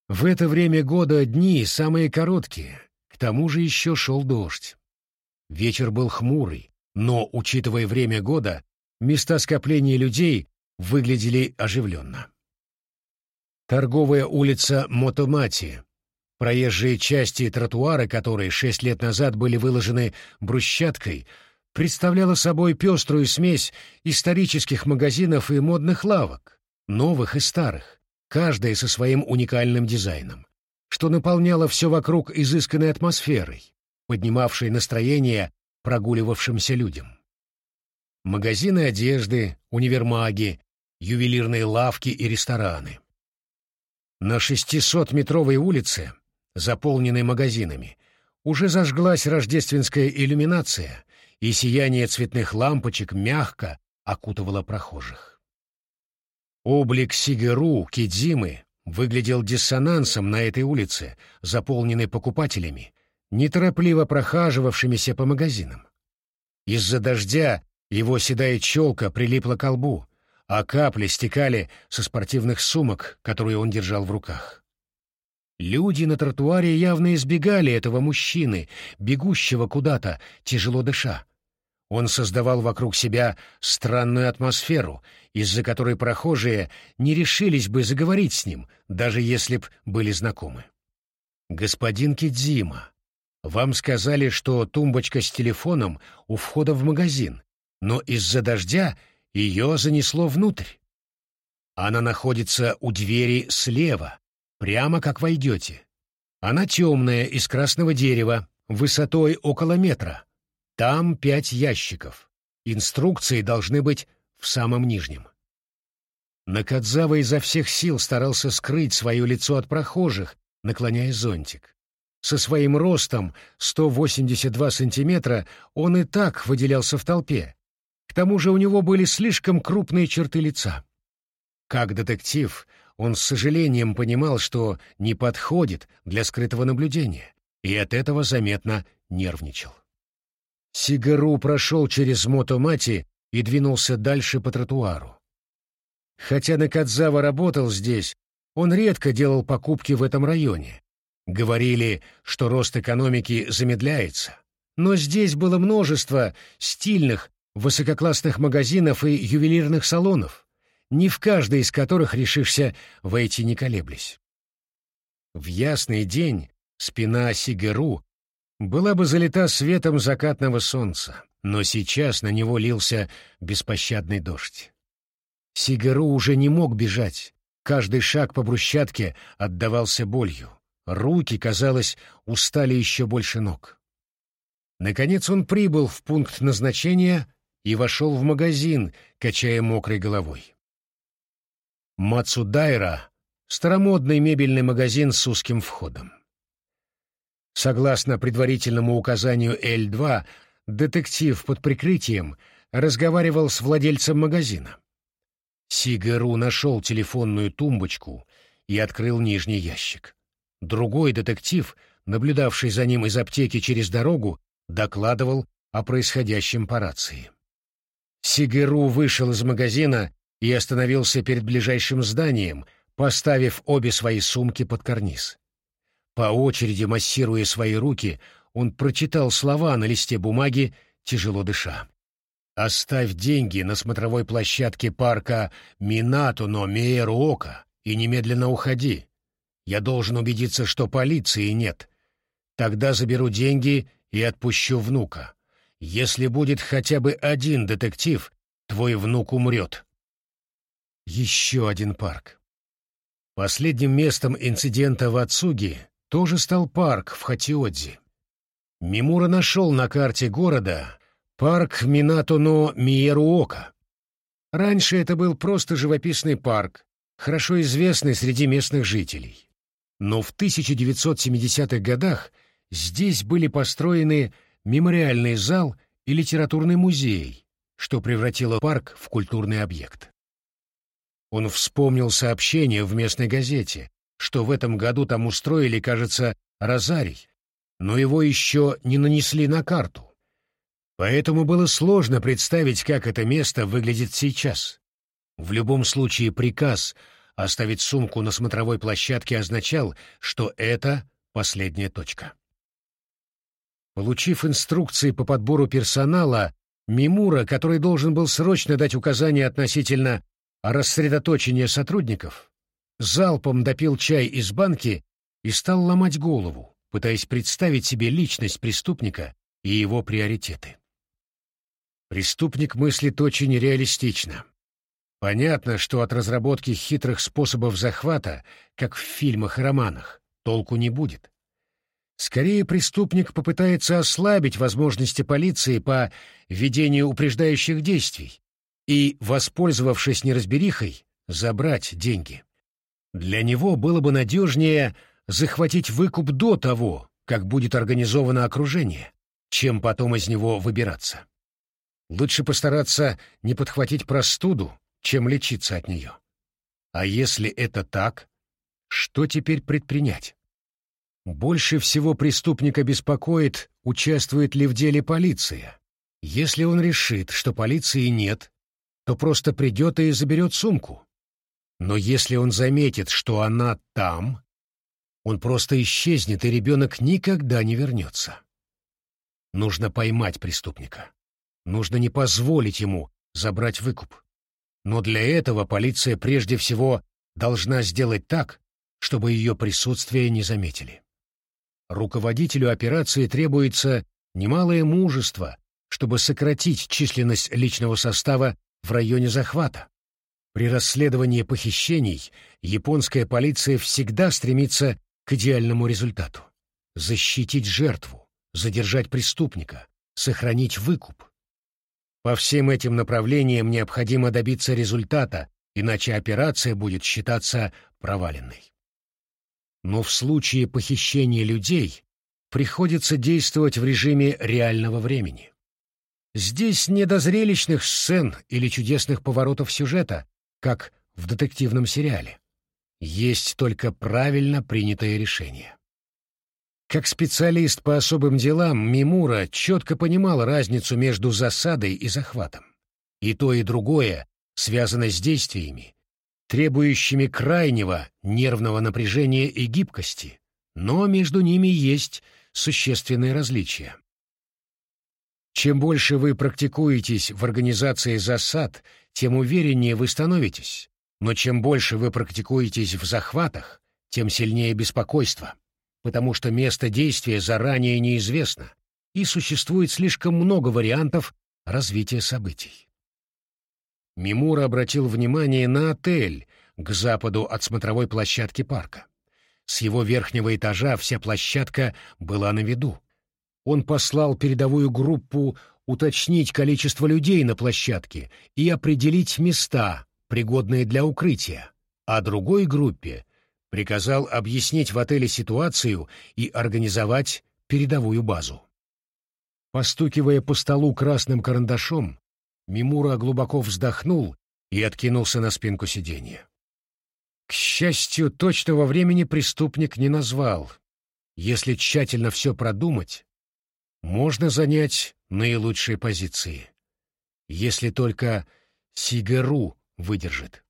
В это время года дни самые короткие, к тому же еще шел дождь. Вечер был хмурый, но, учитывая время года, места скопления людей выглядели оживленно. Торговая улица Мотомати Проезжие части и тротуары, которые шесть лет назад были выложены брусчаткой, представляла собой пеструю смесь исторических магазинов и модных лавок, новых и старых, каждая со своим уникальным дизайном, что наполняло все вокруг изысканной атмосферой. поднимавшей настроение прогуливавшимся людям. Магазины одежды, универмаги, ювелирные лавки и рестораны. На 600-метровой улице, заполненной магазинами, уже зажглась рождественская иллюминация, и сияние цветных лампочек мягко окутывало прохожих. Облик Сигеру Кидзимы выглядел диссонансом на этой улице, заполненной покупателями, неторопливо прохаживавшимися по магазинам. Из-за дождя его седая челка прилипла к лбу, а капли стекали со спортивных сумок, которые он держал в руках. Люди на тротуаре явно избегали этого мужчины, бегущего куда-то, тяжело дыша. Он создавал вокруг себя странную атмосферу, из-за которой прохожие не решились бы заговорить с ним, даже если б были знакомы. «Господин Кидзима, вам сказали, что тумбочка с телефоном у входа в магазин, но из-за дождя ее занесло внутрь. Она находится у двери слева, прямо как войдете. Она темная, из красного дерева, высотой около метра. Там пять ящиков. Инструкции должны быть в самом нижнем. Накадзава изо всех сил старался скрыть свое лицо от прохожих, наклоняя зонтик. Со своим ростом 182 сантиметра он и так выделялся в толпе, к тому же у него были слишком крупные черты лица. Как детектив, он с сожалением понимал, что не подходит для скрытого наблюдения, и от этого заметно нервничал. Сигару прошел через мотомати и двинулся дальше по тротуару. Хотя Накадзава работал здесь, он редко делал покупки в этом районе. Говорили, что рост экономики замедляется. Но здесь было множество стильных высококлассных магазинов и ювелирных салонов, ни в каждый из которых решишься войти не колеблясь. В ясный день спина Сигеру была бы залита светом закатного солнца, но сейчас на него лился беспощадный дождь. Сигеру уже не мог бежать, каждый шаг по брусчатке отдавался болью, руки, казалось, устали еще больше ног. Наконец он прибыл в пункт назначения и вошел в магазин, качая мокрой головой. Мацудайра — старомодный мебельный магазин с узким входом. Согласно предварительному указанию Л-2, детектив под прикрытием разговаривал с владельцем магазина. Сигару нашел телефонную тумбочку и открыл нижний ящик. Другой детектив, наблюдавший за ним из аптеки через дорогу, докладывал о происходящем по рации. Сигеру вышел из магазина и остановился перед ближайшим зданием, поставив обе свои сумки под карниз. По очереди массируя свои руки, он прочитал слова на листе бумаги, тяжело дыша. «Оставь деньги на смотровой площадке парка Минато но Мейеруока и немедленно уходи. Я должен убедиться, что полиции нет. Тогда заберу деньги и отпущу внука. Если будет хотя бы один детектив, твой внук умрет. Еще один парк. Последним местом инцидента в Ацуги тоже стал парк в Хатиодзи. Мимура нашел на карте города парк Минато-но Миеруока. Раньше это был просто живописный парк, хорошо известный среди местных жителей. Но в 1970-х годах здесь были построены мемориальный зал и литературный музей, что превратило парк в культурный объект. Он вспомнил сообщение в местной газете, что в этом году там устроили, кажется, розарий, но его еще не нанесли на карту. Поэтому было сложно представить, как это место выглядит сейчас. В любом случае приказ оставить сумку на смотровой площадке означал, что это последняя точка. Получив инструкции по подбору персонала, Мимура, который должен был срочно дать указания относительно рассредоточения сотрудников, залпом допил чай из банки и стал ломать голову, пытаясь представить себе личность преступника и его приоритеты. Преступник мыслит очень реалистично. Понятно, что от разработки хитрых способов захвата, как в фильмах и романах, толку не будет. Скорее, преступник попытается ослабить возможности полиции по ведению упреждающих действий и, воспользовавшись неразберихой, забрать деньги. Для него было бы надежнее захватить выкуп до того, как будет организовано окружение, чем потом из него выбираться. Лучше постараться не подхватить простуду, чем лечиться от нее. А если это так, что теперь предпринять? Больше всего преступника беспокоит, участвует ли в деле полиция. Если он решит, что полиции нет, то просто придет и заберет сумку. Но если он заметит, что она там, он просто исчезнет, и ребенок никогда не вернется. Нужно поймать преступника. Нужно не позволить ему забрать выкуп. Но для этого полиция прежде всего должна сделать так, чтобы ее присутствие не заметили. Руководителю операции требуется немалое мужество, чтобы сократить численность личного состава в районе захвата. При расследовании похищений японская полиция всегда стремится к идеальному результату. Защитить жертву, задержать преступника, сохранить выкуп. По всем этим направлениям необходимо добиться результата, иначе операция будет считаться проваленной. Но в случае похищения людей приходится действовать в режиме реального времени. Здесь не до зрелищных сцен или чудесных поворотов сюжета, как в детективном сериале. Есть только правильно принятое решение. Как специалист по особым делам, Мимура четко понимал разницу между засадой и захватом. И то, и другое связано с действиями, требующими крайнего нервного напряжения и гибкости, но между ними есть существенные различия. Чем больше вы практикуетесь в организации засад, тем увереннее вы становитесь, но чем больше вы практикуетесь в захватах, тем сильнее беспокойство, потому что место действия заранее неизвестно, и существует слишком много вариантов развития событий. Мимура обратил внимание на отель к западу от смотровой площадки парка. С его верхнего этажа вся площадка была на виду. Он послал передовую группу уточнить количество людей на площадке и определить места, пригодные для укрытия, а другой группе приказал объяснить в отеле ситуацию и организовать передовую базу. Постукивая по столу красным карандашом, Мимура глубоко вздохнул и откинулся на спинку сиденья. К счастью, точного времени преступник не назвал. Если тщательно все продумать, можно занять наилучшие позиции. Если только Сигару выдержит.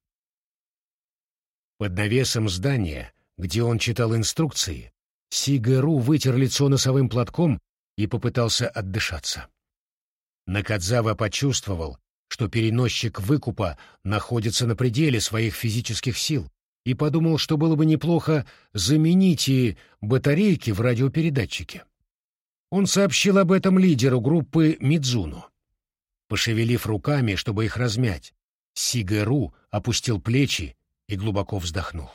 Под навесом здания, где он читал инструкции, Сигару вытер лицо носовым платком и попытался отдышаться. Накадзава почувствовал, что переносчик выкупа находится на пределе своих физических сил, и подумал, что было бы неплохо заменить и батарейки в радиопередатчике. Он сообщил об этом лидеру группы Мидзуну. Пошевелив руками, чтобы их размять, Сигару опустил плечи и глубоко вздохнул.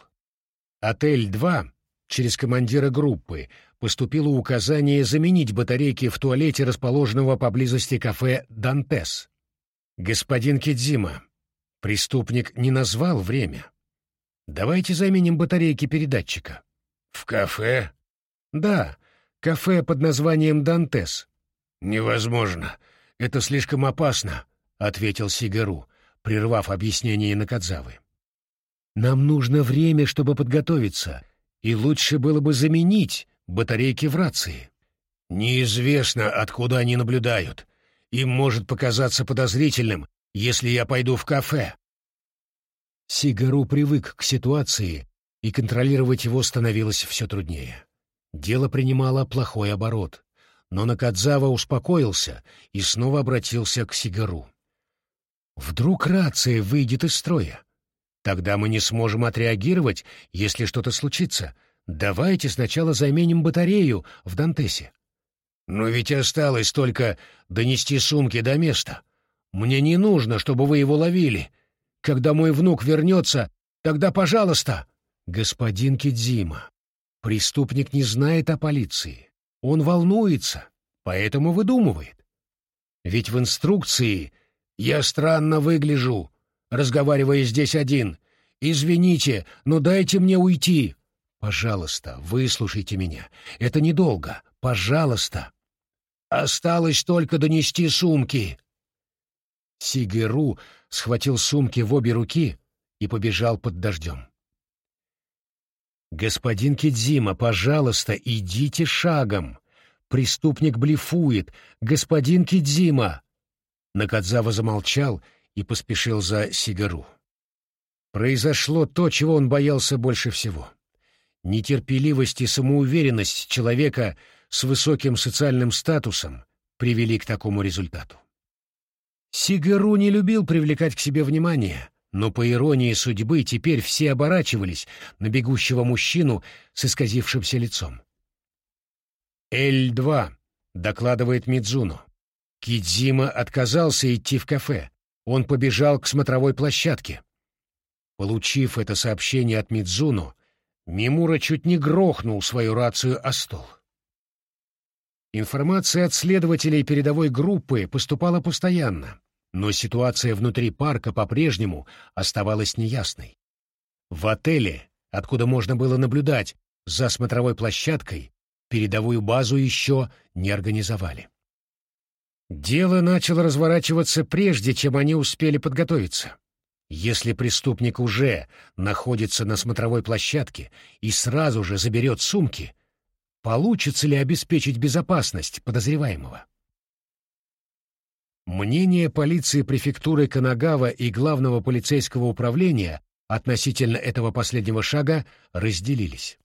Отель-2 через командира группы поступило указание заменить батарейки в туалете расположенного поблизости кафе «Дантес». «Господин Кидзима, преступник не назвал время. Давайте заменим батарейки передатчика». «В кафе?» «Да, кафе под названием «Дантес». «Невозможно. Это слишком опасно», — ответил Сигару, прервав объяснение Накадзавы. «Нам нужно время, чтобы подготовиться, и лучше было бы заменить батарейки в рации. Неизвестно, откуда они наблюдают. Им может показаться подозрительным, если я пойду в кафе. Сигару привык к ситуации, и контролировать его становилось все труднее. Дело принимало плохой оборот, но Накадзава успокоился и снова обратился к Сигару. «Вдруг рация выйдет из строя? Тогда мы не сможем отреагировать, если что-то случится. Давайте сначала заменим батарею в Дантесе. Но ведь осталось только донести сумки до места. Мне не нужно, чтобы вы его ловили. Когда мой внук вернется, тогда пожалуйста. Господин Кидзима, Преступник не знает о полиции. Он волнуется, поэтому выдумывает. Ведь в инструкции «я странно выгляжу», разговаривая здесь один. «Извините, но дайте мне уйти». «Пожалуйста, выслушайте меня. Это недолго. Пожалуйста». «Осталось только донести сумки». Сигеру схватил сумки в обе руки и побежал под дождем. «Господин Кидзима, пожалуйста, идите шагом. Преступник блефует. Господин Кидзима!» Накадзава замолчал и поспешил за Сигару. Произошло то, чего он боялся больше всего. Нетерпеливость и самоуверенность человека с высоким социальным статусом привели к такому результату. Сигару не любил привлекать к себе внимание, но по иронии судьбы теперь все оборачивались на бегущего мужчину с исказившимся лицом. «Л-2», — докладывает Мидзуно. Кидзима отказался идти в кафе. Он побежал к смотровой площадке. Получив это сообщение от Мидзуно, Мимура чуть не грохнул свою рацию о стол. Информация от следователей передовой группы поступала постоянно, но ситуация внутри парка по-прежнему оставалась неясной. В отеле, откуда можно было наблюдать за смотровой площадкой, передовую базу еще не организовали. Дело начало разворачиваться прежде, чем они успели подготовиться. Если преступник уже находится на смотровой площадке и сразу же заберет сумки, получится ли обеспечить безопасность подозреваемого? Мнения полиции префектуры Канагава и главного полицейского управления относительно этого последнего шага разделились.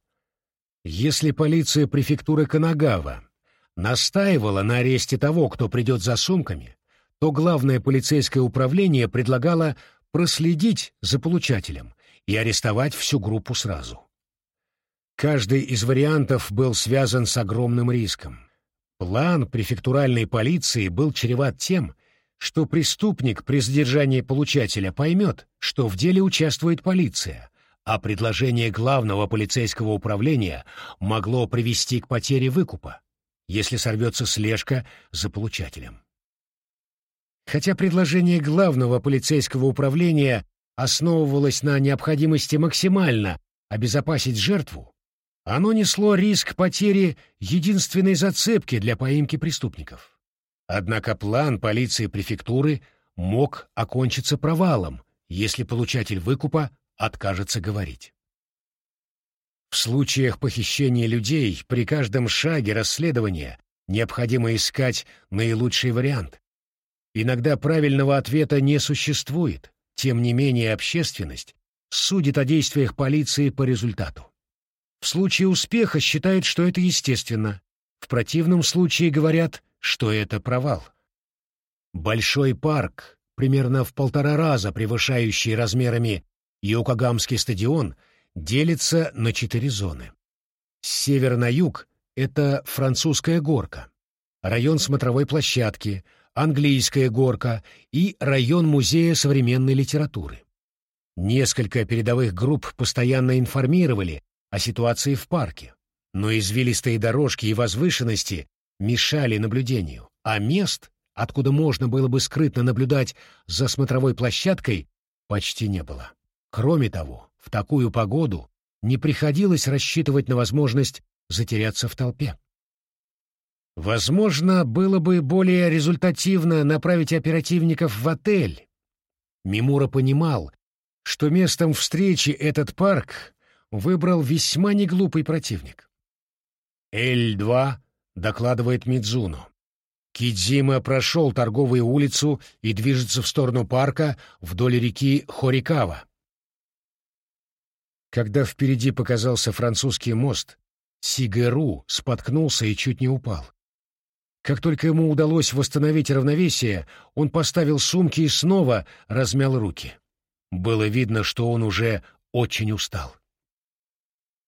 Если полиция префектуры Канагава настаивала на аресте того, кто придет за сумками, то главное полицейское управление предлагало проследить за получателем и арестовать всю группу сразу. Каждый из вариантов был связан с огромным риском. План префектуральной полиции был чреват тем, что преступник при задержании получателя поймет, что в деле участвует полиция, а предложение главного полицейского управления могло привести к потере выкупа, если сорвется слежка за получателем. Хотя предложение главного полицейского управления основывалось на необходимости максимально обезопасить жертву, оно несло риск потери единственной зацепки для поимки преступников. Однако план полиции префектуры мог окончиться провалом, если получатель выкупа откажется говорить. В случаях похищения людей при каждом шаге расследования необходимо искать наилучший вариант, Иногда правильного ответа не существует, тем не менее общественность судит о действиях полиции по результату. В случае успеха считает, что это естественно, в противном случае говорят, что это провал. Большой парк, примерно в полтора раза превышающий размерами Йокогамский стадион, делится на четыре зоны. С севера на юг — это французская горка, район смотровой площадки, английская горка и район Музея современной литературы. Несколько передовых групп постоянно информировали о ситуации в парке, но извилистые дорожки и возвышенности мешали наблюдению, а мест, откуда можно было бы скрытно наблюдать за смотровой площадкой, почти не было. Кроме того, в такую погоду не приходилось рассчитывать на возможность затеряться в толпе. Возможно, было бы более результативно направить оперативников в отель. Мимура понимал, что местом встречи этот парк выбрал весьма неглупый противник. «Л-2», — докладывает Мидзуно. Кидзима прошел торговую улицу и движется в сторону парка вдоль реки Хорикава. Когда впереди показался французский мост, Сигеру споткнулся и чуть не упал. Как только ему удалось восстановить равновесие, он поставил сумки и снова размял руки. Было видно, что он уже очень устал.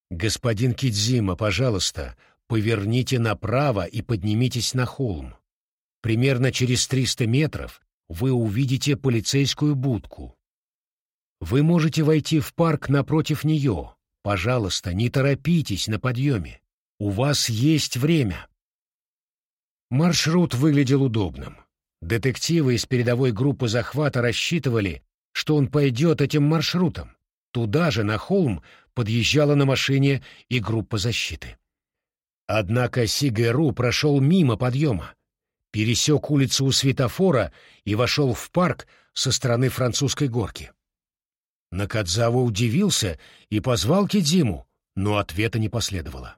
«Господин Кидзима, пожалуйста, поверните направо и поднимитесь на холм. Примерно через 300 метров вы увидите полицейскую будку. Вы можете войти в парк напротив нее, Пожалуйста, не торопитесь на подъеме. У вас есть время. Маршрут выглядел удобным. Детективы из передовой группы захвата рассчитывали, что он пойдет этим маршрутом. Туда же, на холм, подъезжала на машине и группа защиты. Однако Сигеру прошел мимо подъема, пересек улицу у светофора и вошел в парк со стороны французской горки. Накадзава удивился и позвал Кидзиму, но ответа не последовало.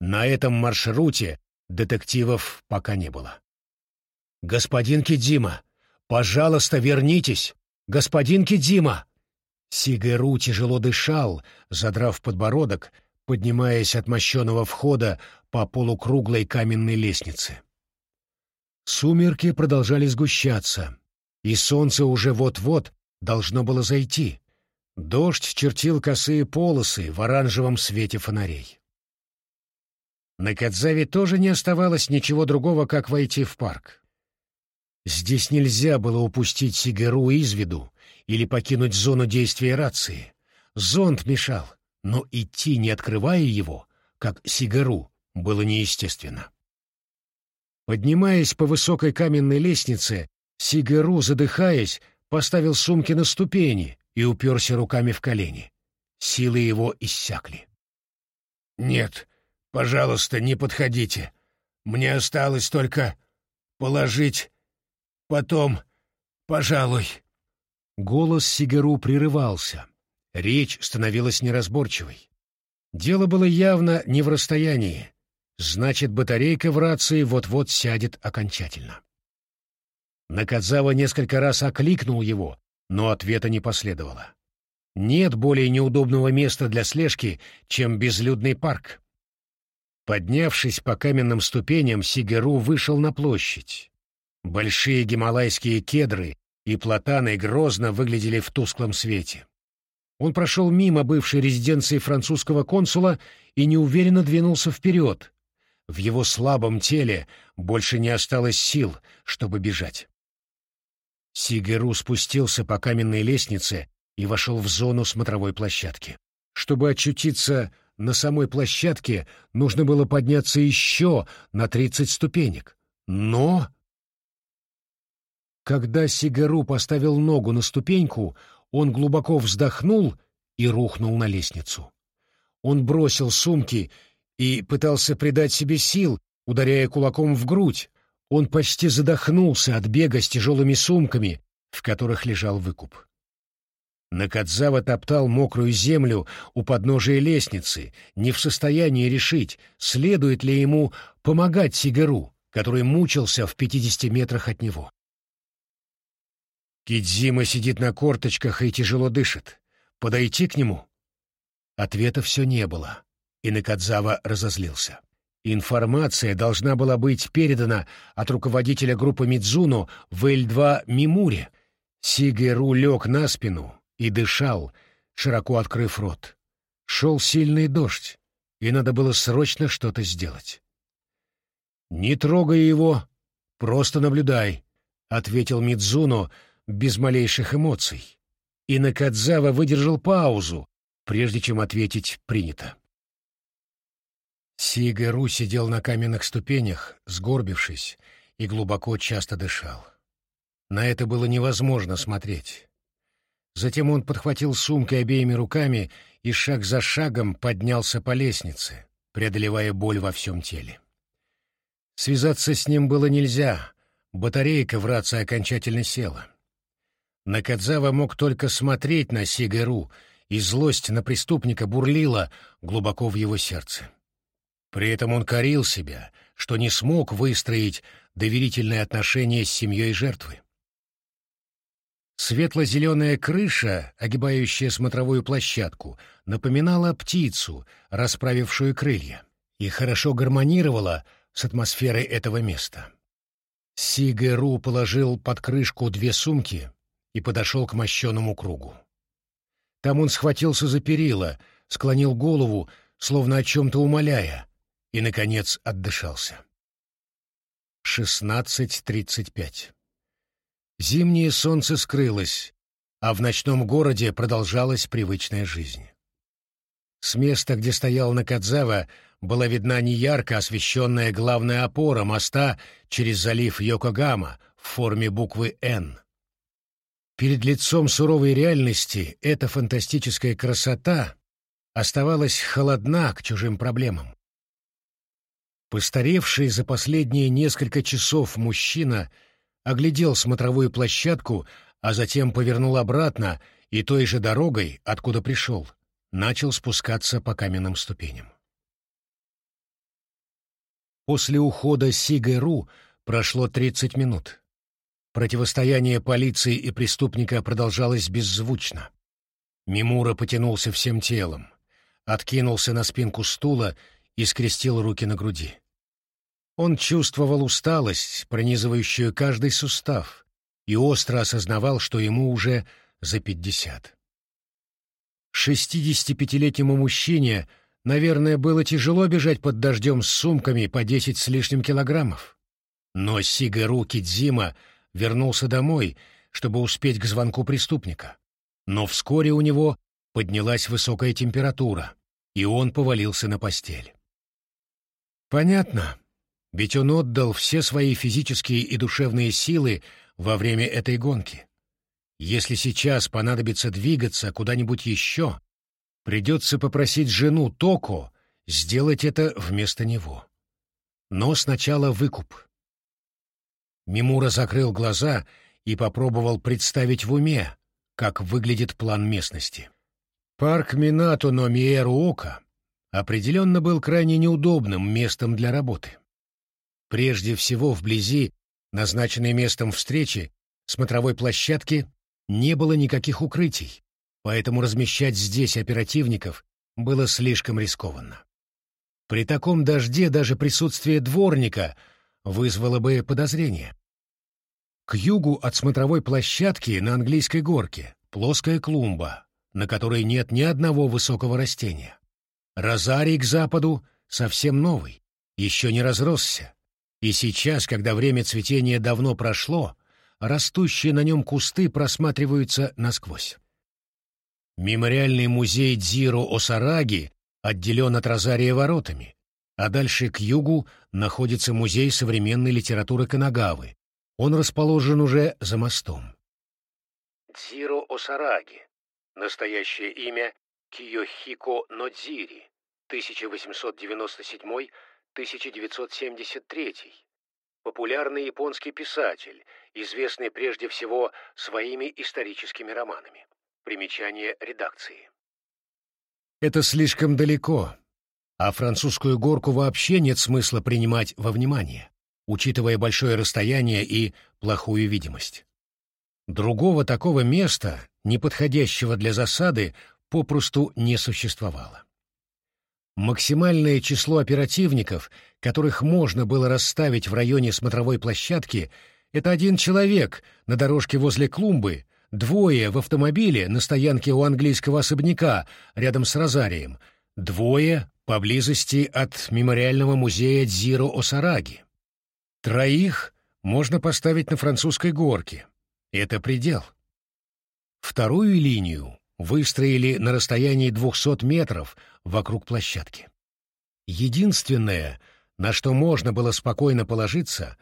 На этом маршруте детективов пока не было. «Господин Кидзима, пожалуйста, вернитесь! Господин Кидзима!» Сигару тяжело дышал, задрав подбородок, поднимаясь от мощеного входа по полукруглой каменной лестнице. Сумерки продолжали сгущаться, и солнце уже вот-вот должно было зайти. Дождь чертил косые полосы в оранжевом свете фонарей. На Кадзаве тоже не оставалось ничего другого, как войти в парк. Здесь нельзя было упустить Сигару из виду или покинуть зону действия рации. Зонд мешал, но идти, не открывая его, как Сигару, было неестественно. Поднимаясь по высокой каменной лестнице, Сигару, задыхаясь, поставил сумки на ступени и уперся руками в колени. Силы его иссякли. «Нет, пожалуйста, не подходите. Мне осталось только положить Потом, пожалуй. Голос Сигару прерывался. Речь становилась неразборчивой. Дело было явно не в расстоянии. Значит, батарейка в рации вот-вот сядет окончательно. Накадзава несколько раз окликнул его, но ответа не последовало. Нет более неудобного места для слежки, чем безлюдный парк. Поднявшись по каменным ступеням, Сигеру вышел на площадь. Большие гималайские кедры и платаны грозно выглядели в тусклом свете. Он прошел мимо бывшей резиденции французского консула и неуверенно двинулся вперед. В его слабом теле больше не осталось сил, чтобы бежать. Сигеру спустился по каменной лестнице и вошел в зону смотровой площадки. Чтобы очутиться на самой площадке, нужно было подняться еще на тридцать ступенек. Но когда Сигару поставил ногу на ступеньку, он глубоко вздохнул и рухнул на лестницу. Он бросил сумки и пытался придать себе сил, ударяя кулаком в грудь. Он почти задохнулся от бега с тяжелыми сумками, в которых лежал выкуп. Накадзава топтал мокрую землю у подножия лестницы, не в состоянии решить, следует ли ему помогать Сигару, который мучился в пятидесяти метрах от него. Кидзима сидит на корточках и тяжело дышит. Подойти к нему? Ответа все не было, и Накадзава разозлился. Информация должна была быть передана от руководителя группы Мидзуно в Л-2 Мимуре. Сигеру лег на спину и дышал, широко открыв рот. Шел сильный дождь, и надо было срочно что-то сделать. «Не трогай его, просто наблюдай», — ответил Мидзуно, — без малейших эмоций, и Накадзава выдержал паузу, прежде чем ответить «принято». Сигару сидел на каменных ступенях, сгорбившись, и глубоко часто дышал. На это было невозможно смотреть. Затем он подхватил сумкой обеими руками и шаг за шагом поднялся по лестнице, преодолевая боль во всем теле. Связаться с ним было нельзя, батарейка в рации окончательно села. Накадзава мог только смотреть на Сигару, и злость на преступника бурлила глубоко в его сердце. При этом он корил себя, что не смог выстроить доверительные отношения с семьей жертвы. Светло-зеленая крыша, огибающая смотровую площадку, напоминала птицу, расправившую крылья, и хорошо гармонировала с атмосферой этого места. Сигару положил под крышку две сумки и подошел к мощеному кругу. Там он схватился за перила, склонил голову, словно о чем-то умоляя, и, наконец, отдышался. Шестнадцать тридцать пять. Зимнее солнце скрылось, а в ночном городе продолжалась привычная жизнь. С места, где стоял Накадзава, была видна неярко освещенная главная опора моста через залив Йокогама в форме буквы «Н». Перед лицом суровой реальности эта фантастическая красота оставалась холодна к чужим проблемам. Постаревший за последние несколько часов мужчина оглядел смотровую площадку, а затем повернул обратно и той же дорогой, откуда пришел, начал спускаться по каменным ступеням. После ухода Сигэ прошло 30 минут. Противостояние полиции и преступника продолжалось беззвучно. Мимура потянулся всем телом, откинулся на спинку стула и скрестил руки на груди. Он чувствовал усталость, пронизывающую каждый сустав, и остро осознавал, что ему уже за пятьдесят. Шестидесятипятилетнему мужчине, наверное, было тяжело бежать под дождем с сумками по десять с лишним килограммов. Но Сигару Кидзима вернулся домой, чтобы успеть к звонку преступника. Но вскоре у него поднялась высокая температура, и он повалился на постель. Понятно, ведь он отдал все свои физические и душевные силы во время этой гонки. Если сейчас понадобится двигаться куда-нибудь еще, придется попросить жену Токо сделать это вместо него. Но сначала выкуп. Мимура закрыл глаза и попробовал представить в уме, как выглядит план местности. Парк Минато но Миэру-Ока определенно был крайне неудобным местом для работы. Прежде всего, вблизи, назначенной местом встречи, смотровой площадки, не было никаких укрытий, поэтому размещать здесь оперативников было слишком рискованно. При таком дожде даже присутствие дворника вызвало бы подозрение. К югу от смотровой площадки на английской горке плоская клумба, на которой нет ни одного высокого растения. Розарий к западу совсем новый, еще не разросся. И сейчас, когда время цветения давно прошло, растущие на нем кусты просматриваются насквозь. Мемориальный музей Дзиро Осараги отделен от Розария воротами, а дальше к югу находится музей современной литературы Канагавы, он расположен уже за мостом. Дзиро Осараги. Настоящее имя Киохико Нодзири. 1897-1973. Популярный японский писатель, известный прежде всего своими историческими романами. Примечание редакции. Это слишком далеко, а французскую горку вообще нет смысла принимать во внимание учитывая большое расстояние и плохую видимость. Другого такого места, неподходящего для засады, попросту не существовало. Максимальное число оперативников, которых можно было расставить в районе смотровой площадки, это один человек на дорожке возле клумбы, двое в автомобиле на стоянке у английского особняка рядом с Розарием, двое поблизости от мемориального музея Дзиро-Осараги. Троих можно поставить на французской горке. Это предел. Вторую линию выстроили на расстоянии 200 метров вокруг площадки. Единственное, на что можно было спокойно положиться,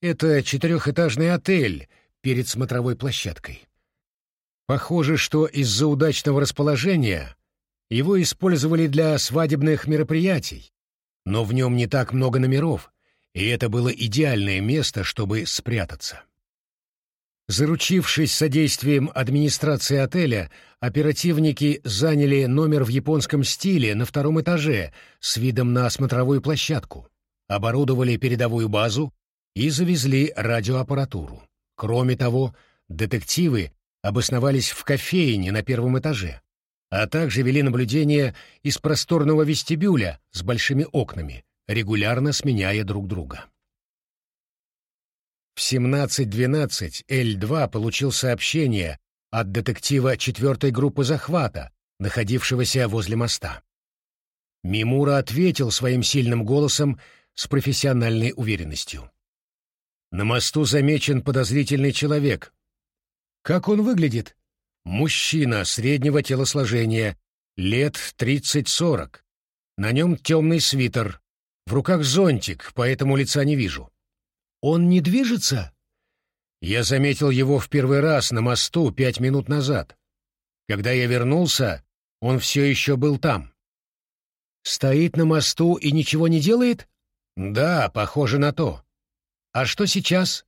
это четырехэтажный отель перед смотровой площадкой. Похоже, что из-за удачного расположения его использовали для свадебных мероприятий, но в нем не так много номеров, и это было идеальное место, чтобы спрятаться. Заручившись содействием администрации отеля, оперативники заняли номер в японском стиле на втором этаже с видом на смотровую площадку, оборудовали передовую базу и завезли радиоаппаратуру. Кроме того, детективы обосновались в кофейне на первом этаже, а также вели наблюдение из просторного вестибюля с большими окнами, регулярно сменяя друг друга. В 17.12 Л-2 получил сообщение от детектива четвертой группы захвата, находившегося возле моста. Мимура ответил своим сильным голосом с профессиональной уверенностью. На мосту замечен подозрительный человек. Как он выглядит? Мужчина среднего телосложения, Лет тридцать-сорок. На нем темный свитер. В руках зонтик, поэтому лица не вижу. Он не движется? Я заметил его в первый раз на мосту пять минут назад. Когда я вернулся, он все еще был там. Стоит на мосту и ничего не делает? Да, похоже на то. А что сейчас?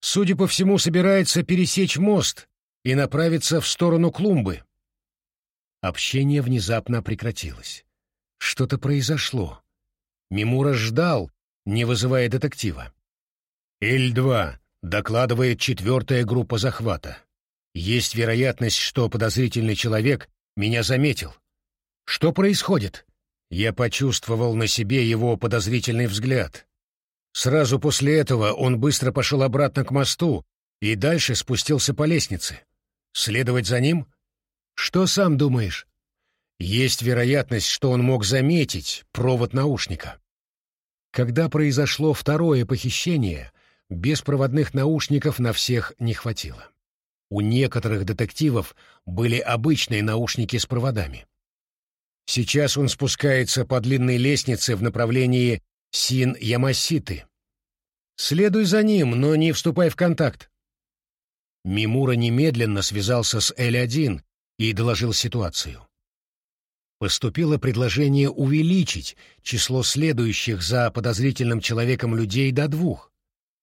Судя по всему, собирается пересечь мост и направиться в сторону клумбы. Общение внезапно прекратилось. Что-то произошло. Мимура ждал, не вызывая детектива. «Эль-2», — докладывает четвертая группа захвата. «Есть вероятность, что подозрительный человек меня заметил. Что происходит?» Я почувствовал на себе его подозрительный взгляд. Сразу после этого он быстро пошел обратно к мосту и дальше спустился по лестнице. Следовать за ним? Что сам думаешь? Есть вероятность, что он мог заметить провод наушника. Когда произошло второе похищение, беспроводных наушников на всех не хватило. У некоторых детективов были обычные наушники с проводами. Сейчас он спускается по длинной лестнице в направлении Син-Ямаситы. Следуй за ним, но не вступай в контакт. Мимура немедленно связался с Л-1 и доложил ситуацию. Поступило предложение увеличить число следующих за подозрительным человеком людей до двух,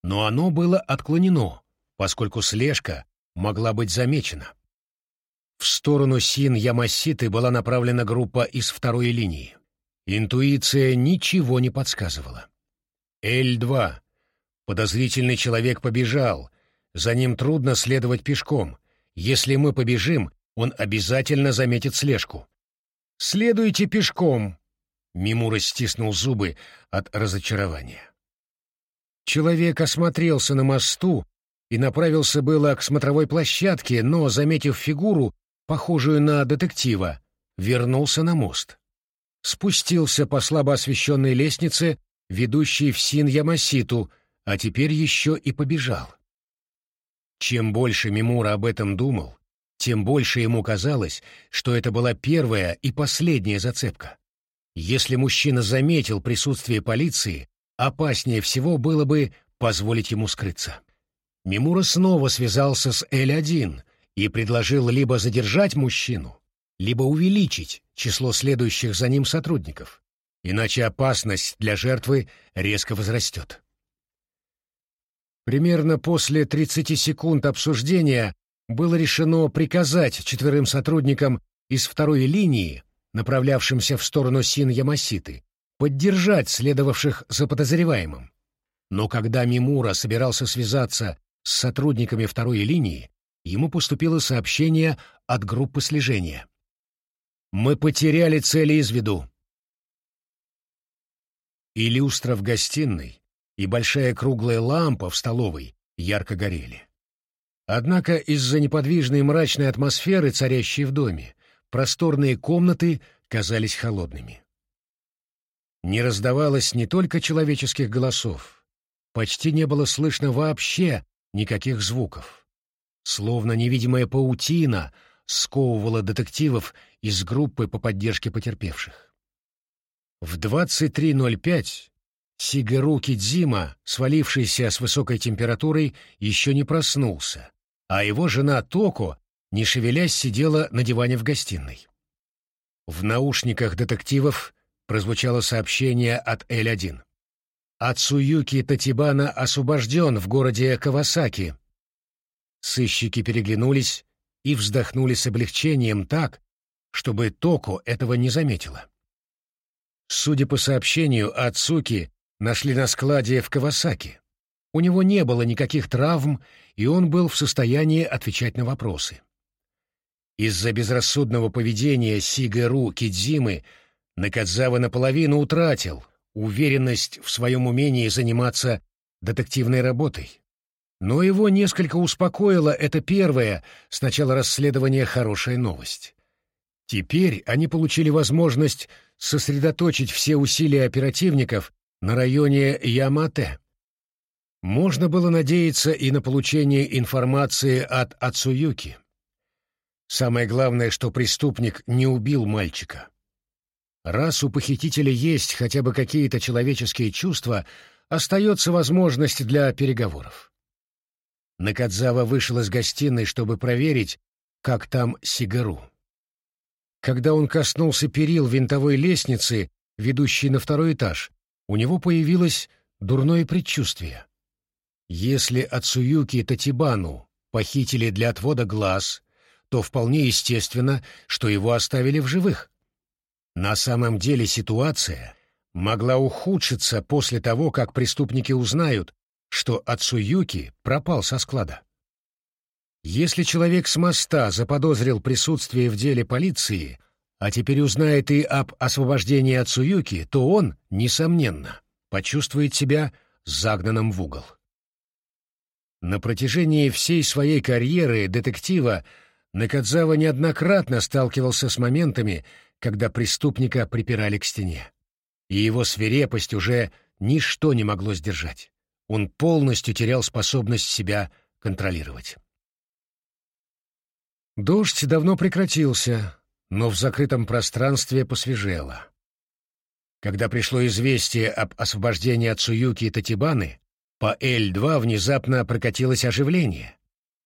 но оно было отклонено, поскольку слежка могла быть замечена. В сторону Син-Ямаситы была направлена группа из второй линии. Интуиция ничего не подсказывала. Л-2. Подозрительный человек побежал. За ним трудно следовать пешком. Если мы побежим, он обязательно заметит слежку. «Следуйте пешком!» Мимура стиснул зубы от разочарования. Человек осмотрелся на мосту и направился было к смотровой площадке, но, заметив фигуру, похожую на детектива, вернулся на мост. Спустился по слабо освещенной лестнице, ведущей в Син-Ямаситу, а теперь еще и побежал. Чем больше Мимура об этом думал, тем больше ему казалось, что это была первая и последняя зацепка. Если мужчина заметил присутствие полиции, опаснее всего было бы позволить ему скрыться. Мимура снова связался с Л-1, и предложил либо задержать мужчину, либо увеличить число следующих за ним сотрудников, иначе опасность для жертвы резко возрастет. Примерно после 30 секунд обсуждения было решено приказать четверым сотрудникам из второй линии, направлявшимся в сторону Син-Ямаситы, поддержать следовавших за подозреваемым. Но когда Мимура собирался связаться с сотрудниками второй линии, ему поступило сообщение от группы слежения. «Мы потеряли цели из виду». И люстра в гостиной, и большая круглая лампа в столовой ярко горели. Однако из-за неподвижной мрачной атмосферы, царящей в доме, просторные комнаты казались холодными. Не раздавалось не только человеческих голосов, почти не было слышно вообще никаких звуков словно невидимая паутина, сковывала детективов из группы по поддержке потерпевших. В 23.05 Сигару Кидзима, свалившийся с высокой температурой, еще не проснулся, а его жена Токо, не шевелясь, сидела на диване в гостиной. В наушниках детективов прозвучало сообщение от Л-1. Ацуюки Татибана освобожден в городе Кавасаки Сыщики переглянулись и вздохнули с облегчением так, чтобы Токо этого не заметила. Судя по сообщению, Ацуки нашли на складе в Кавасаки. У него не было никаких травм, и он был в состоянии отвечать на вопросы. Из-за безрассудного поведения Сигару Кидзимы Накадзава наполовину утратил уверенность в своем умении заниматься детективной работой. Но его несколько успокоила эта первая, с начала расследования, хорошая новость. Теперь они получили возможность сосредоточить все усилия оперативников на районе Ямате. Можно было надеяться и на получение информации от Ацуюки. Самое главное, что преступник не убил мальчика. Раз у похитителя есть хотя бы какие-то человеческие чувства, остается возможность для переговоров. Накадзава вышел из гостиной, чтобы проверить, как там Сигару. Когда он коснулся перил винтовой лестницы, ведущей на второй этаж, у него появилось дурное предчувствие. Если Ацуюки Татибану похитили для отвода глаз, то вполне естественно, что его оставили в живых. На самом деле ситуация могла ухудшиться после того, как преступники узнают, что Ацуюки пропал со склада. Если человек с моста заподозрил присутствие в деле полиции, а теперь узнает и об освобождении Ацуюки, то он, несомненно, почувствует себя загнанным в угол. На протяжении всей своей карьеры детектива Накадзава неоднократно сталкивался с моментами, когда преступника припирали к стене. И его свирепость уже ничто не могло сдержать. Он полностью терял способность себя контролировать. Дождь давно прекратился, но в закрытом пространстве посвежело. Когда пришло известие об освобождении от Суюки и Татибаны, по Л-2 внезапно прокатилось оживление,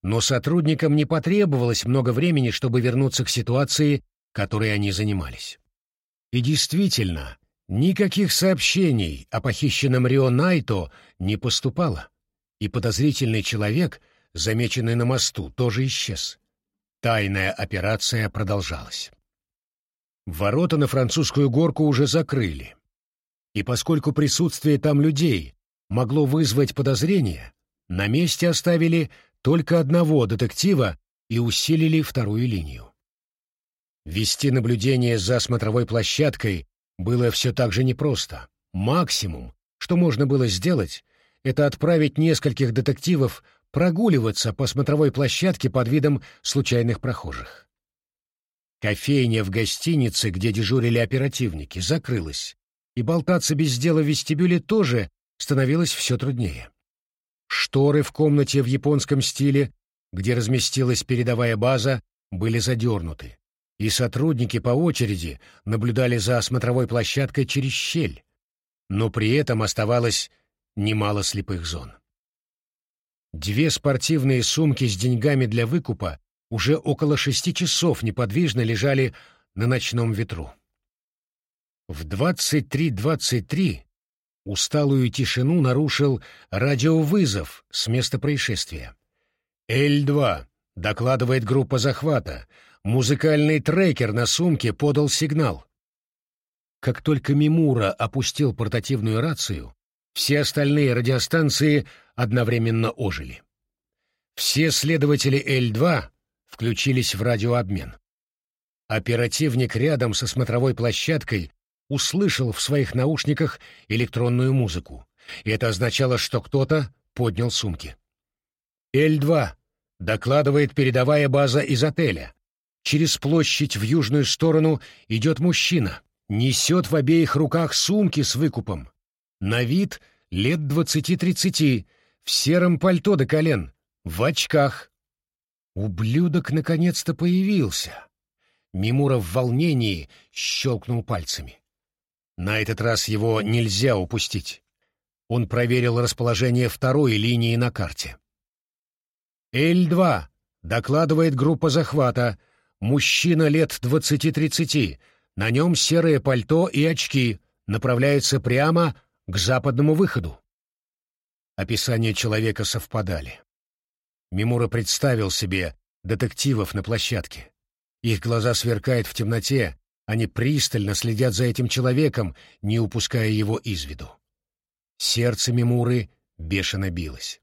но сотрудникам не потребовалось много времени, чтобы вернуться к ситуации, которой они занимались. И действительно, никаких сообщений о похищенном Рио Найто не поступало, и подозрительный человек, замеченный на мосту, тоже исчез. Тайная операция продолжалась. Ворота на французскую горку уже закрыли. И поскольку присутствие там людей могло вызвать подозрения, на месте оставили только одного детектива и усилили вторую линию. Вести наблюдение за смотровой площадкой было все так же непросто. Максимум, что можно было сделать, это отправить нескольких детективов прогуливаться по смотровой площадке под видом случайных прохожих. Кофейня в гостинице, где дежурили оперативники, закрылась, и болтаться без дела в вестибюле тоже становилось все труднее. Шторы в комнате в японском стиле, где разместилась передовая база, были задернуты, и сотрудники по очереди наблюдали за осмотровой площадкой через щель, но при этом оставалось немало слепых зон. Две спортивные сумки с деньгами для выкупа уже около шести часов неподвижно лежали на ночном ветру. В 23.23 усталую тишину нарушил радиовызов с места происшествия. «Л-2», — докладывает группа захвата, музыкальный трекер на сумке подал сигнал. Как только Мимура опустил портативную рацию, все остальные радиостанции одновременно ожили. Все следователи Л-2 включились в радиообмен. Оперативник рядом со смотровой площадкой услышал в своих наушниках электронную музыку. Это означало, что кто-то поднял сумки. Л-2 докладывает передовая база из отеля. Через площадь в южную сторону идет мужчина, несет в обеих руках сумки с выкупом. На вид лет двадцати-тридцати, в сером пальто до колен, в очках. Ублюдок наконец-то появился. Мимура в волнении щелкнул пальцами. На этот раз его нельзя упустить. Он проверил расположение второй линии на карте. Л-2. Докладывает группа захвата. Мужчина лет двадцати-тридцати. На нем серое пальто и очки. Направляется прямо к западному выходу. Описания человека совпадали. Мимура представил себе детективов на площадке. Их глаза сверкают в темноте, они пристально следят за этим человеком, не упуская его из виду. Сердце Мимуры бешено билось.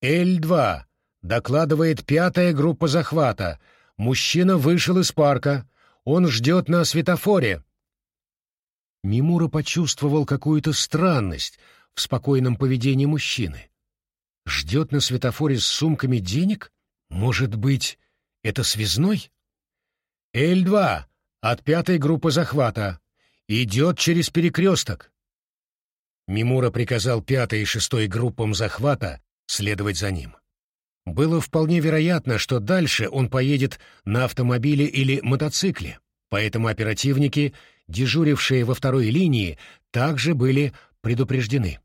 «Л-2», — докладывает пятая группа захвата. Мужчина вышел из парка. Он ждет на светофоре. Мимура почувствовал какую-то странность в спокойном поведении мужчины. Ждет на светофоре с сумками денег? Может быть, это связной? «Л-2», от пятой группы захвата. Идет через перекресток. Мимура приказал пятой и шестой группам захвата следовать за ним. Было вполне вероятно, что дальше он поедет на автомобиле или мотоцикле, поэтому оперативники, дежурившие во второй линии, также были предупреждены.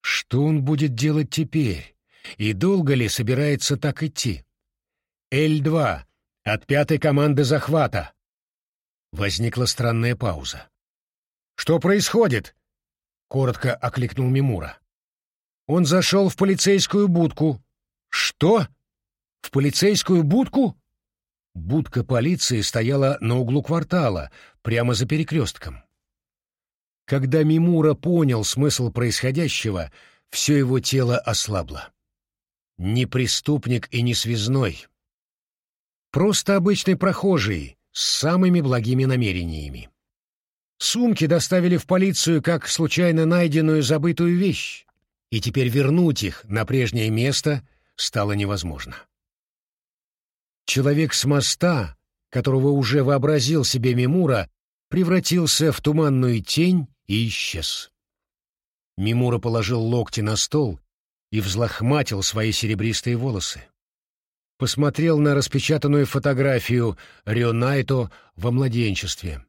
Что он будет делать теперь? И долго ли собирается так идти? Л-2 от пятой команды захвата. Возникла странная пауза. «Что происходит?» — коротко окликнул Мимура. Он зашел в полицейскую будку. «Что? В полицейскую будку?» Будка полиции стояла на углу квартала, прямо за перекрестком. Когда Мимура понял смысл происходящего, все его тело ослабло. Не преступник и не связной. Просто обычный прохожий с самыми благими намерениями. Сумки доставили в полицию как случайно найденную забытую вещь, и теперь вернуть их на прежнее место стало невозможно. Человек с моста, которого уже вообразил себе Мимура, превратился в туманную тень и исчез. Мимура положил локти на стол и взлохматил свои серебристые волосы. Посмотрел на распечатанную фотографию Рионайто во младенчестве.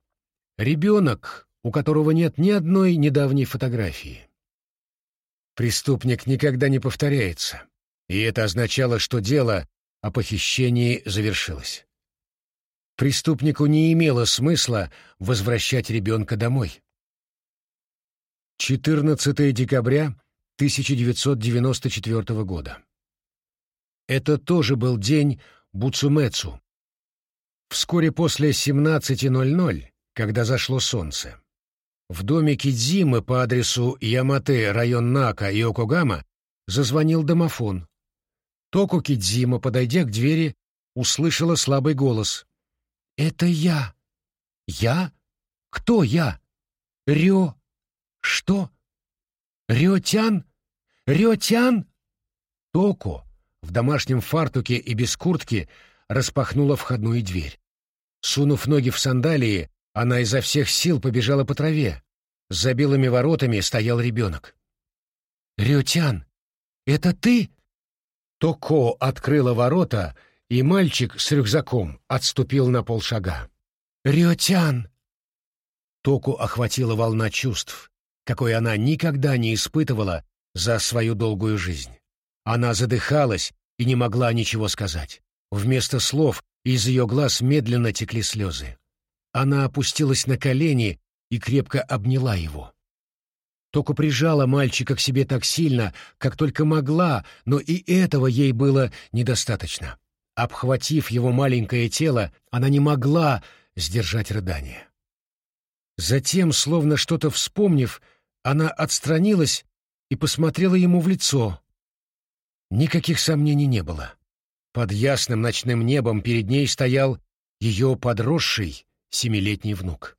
Ребенок, у которого нет ни одной недавней фотографии. Преступник никогда не повторяется, и это означало, что дело о похищении завершилось. Преступнику не имело смысла возвращать ребенка домой. 14 декабря 1994 года. Это тоже был день Буцумецу. Вскоре после 17.00, когда зашло солнце, в доме Кидзимы по адресу Ямате, район Нака и Окогама, зазвонил домофон. Току Кидзима, подойдя к двери, услышала слабый голос. «Это я!» «Я? Кто я?» «Рё!» «Что? Рётян? Рётян?» Току в домашнем фартуке и без куртки распахнула входную дверь. Сунув ноги в сандалии, она изо всех сил побежала по траве. За белыми воротами стоял ребенок. «Рютян, это ты?» Токо открыла ворота, и мальчик с рюкзаком отступил на полшага. «Рютян!» Току охватила волна чувств, какой она никогда не испытывала за свою долгую жизнь. Она задыхалась и не могла ничего сказать. Вместо слов из ее глаз медленно текли слезы. Она опустилась на колени и крепко обняла его. Току прижала мальчика к себе так сильно, как только могла, но и этого ей было недостаточно. Обхватив его маленькое тело, она не могла сдержать рыдание. Затем, словно что-то вспомнив, она отстранилась и посмотрела ему в лицо. Никаких сомнений не было. Под ясным ночным небом перед ней стоял ее подросший семилетний внук.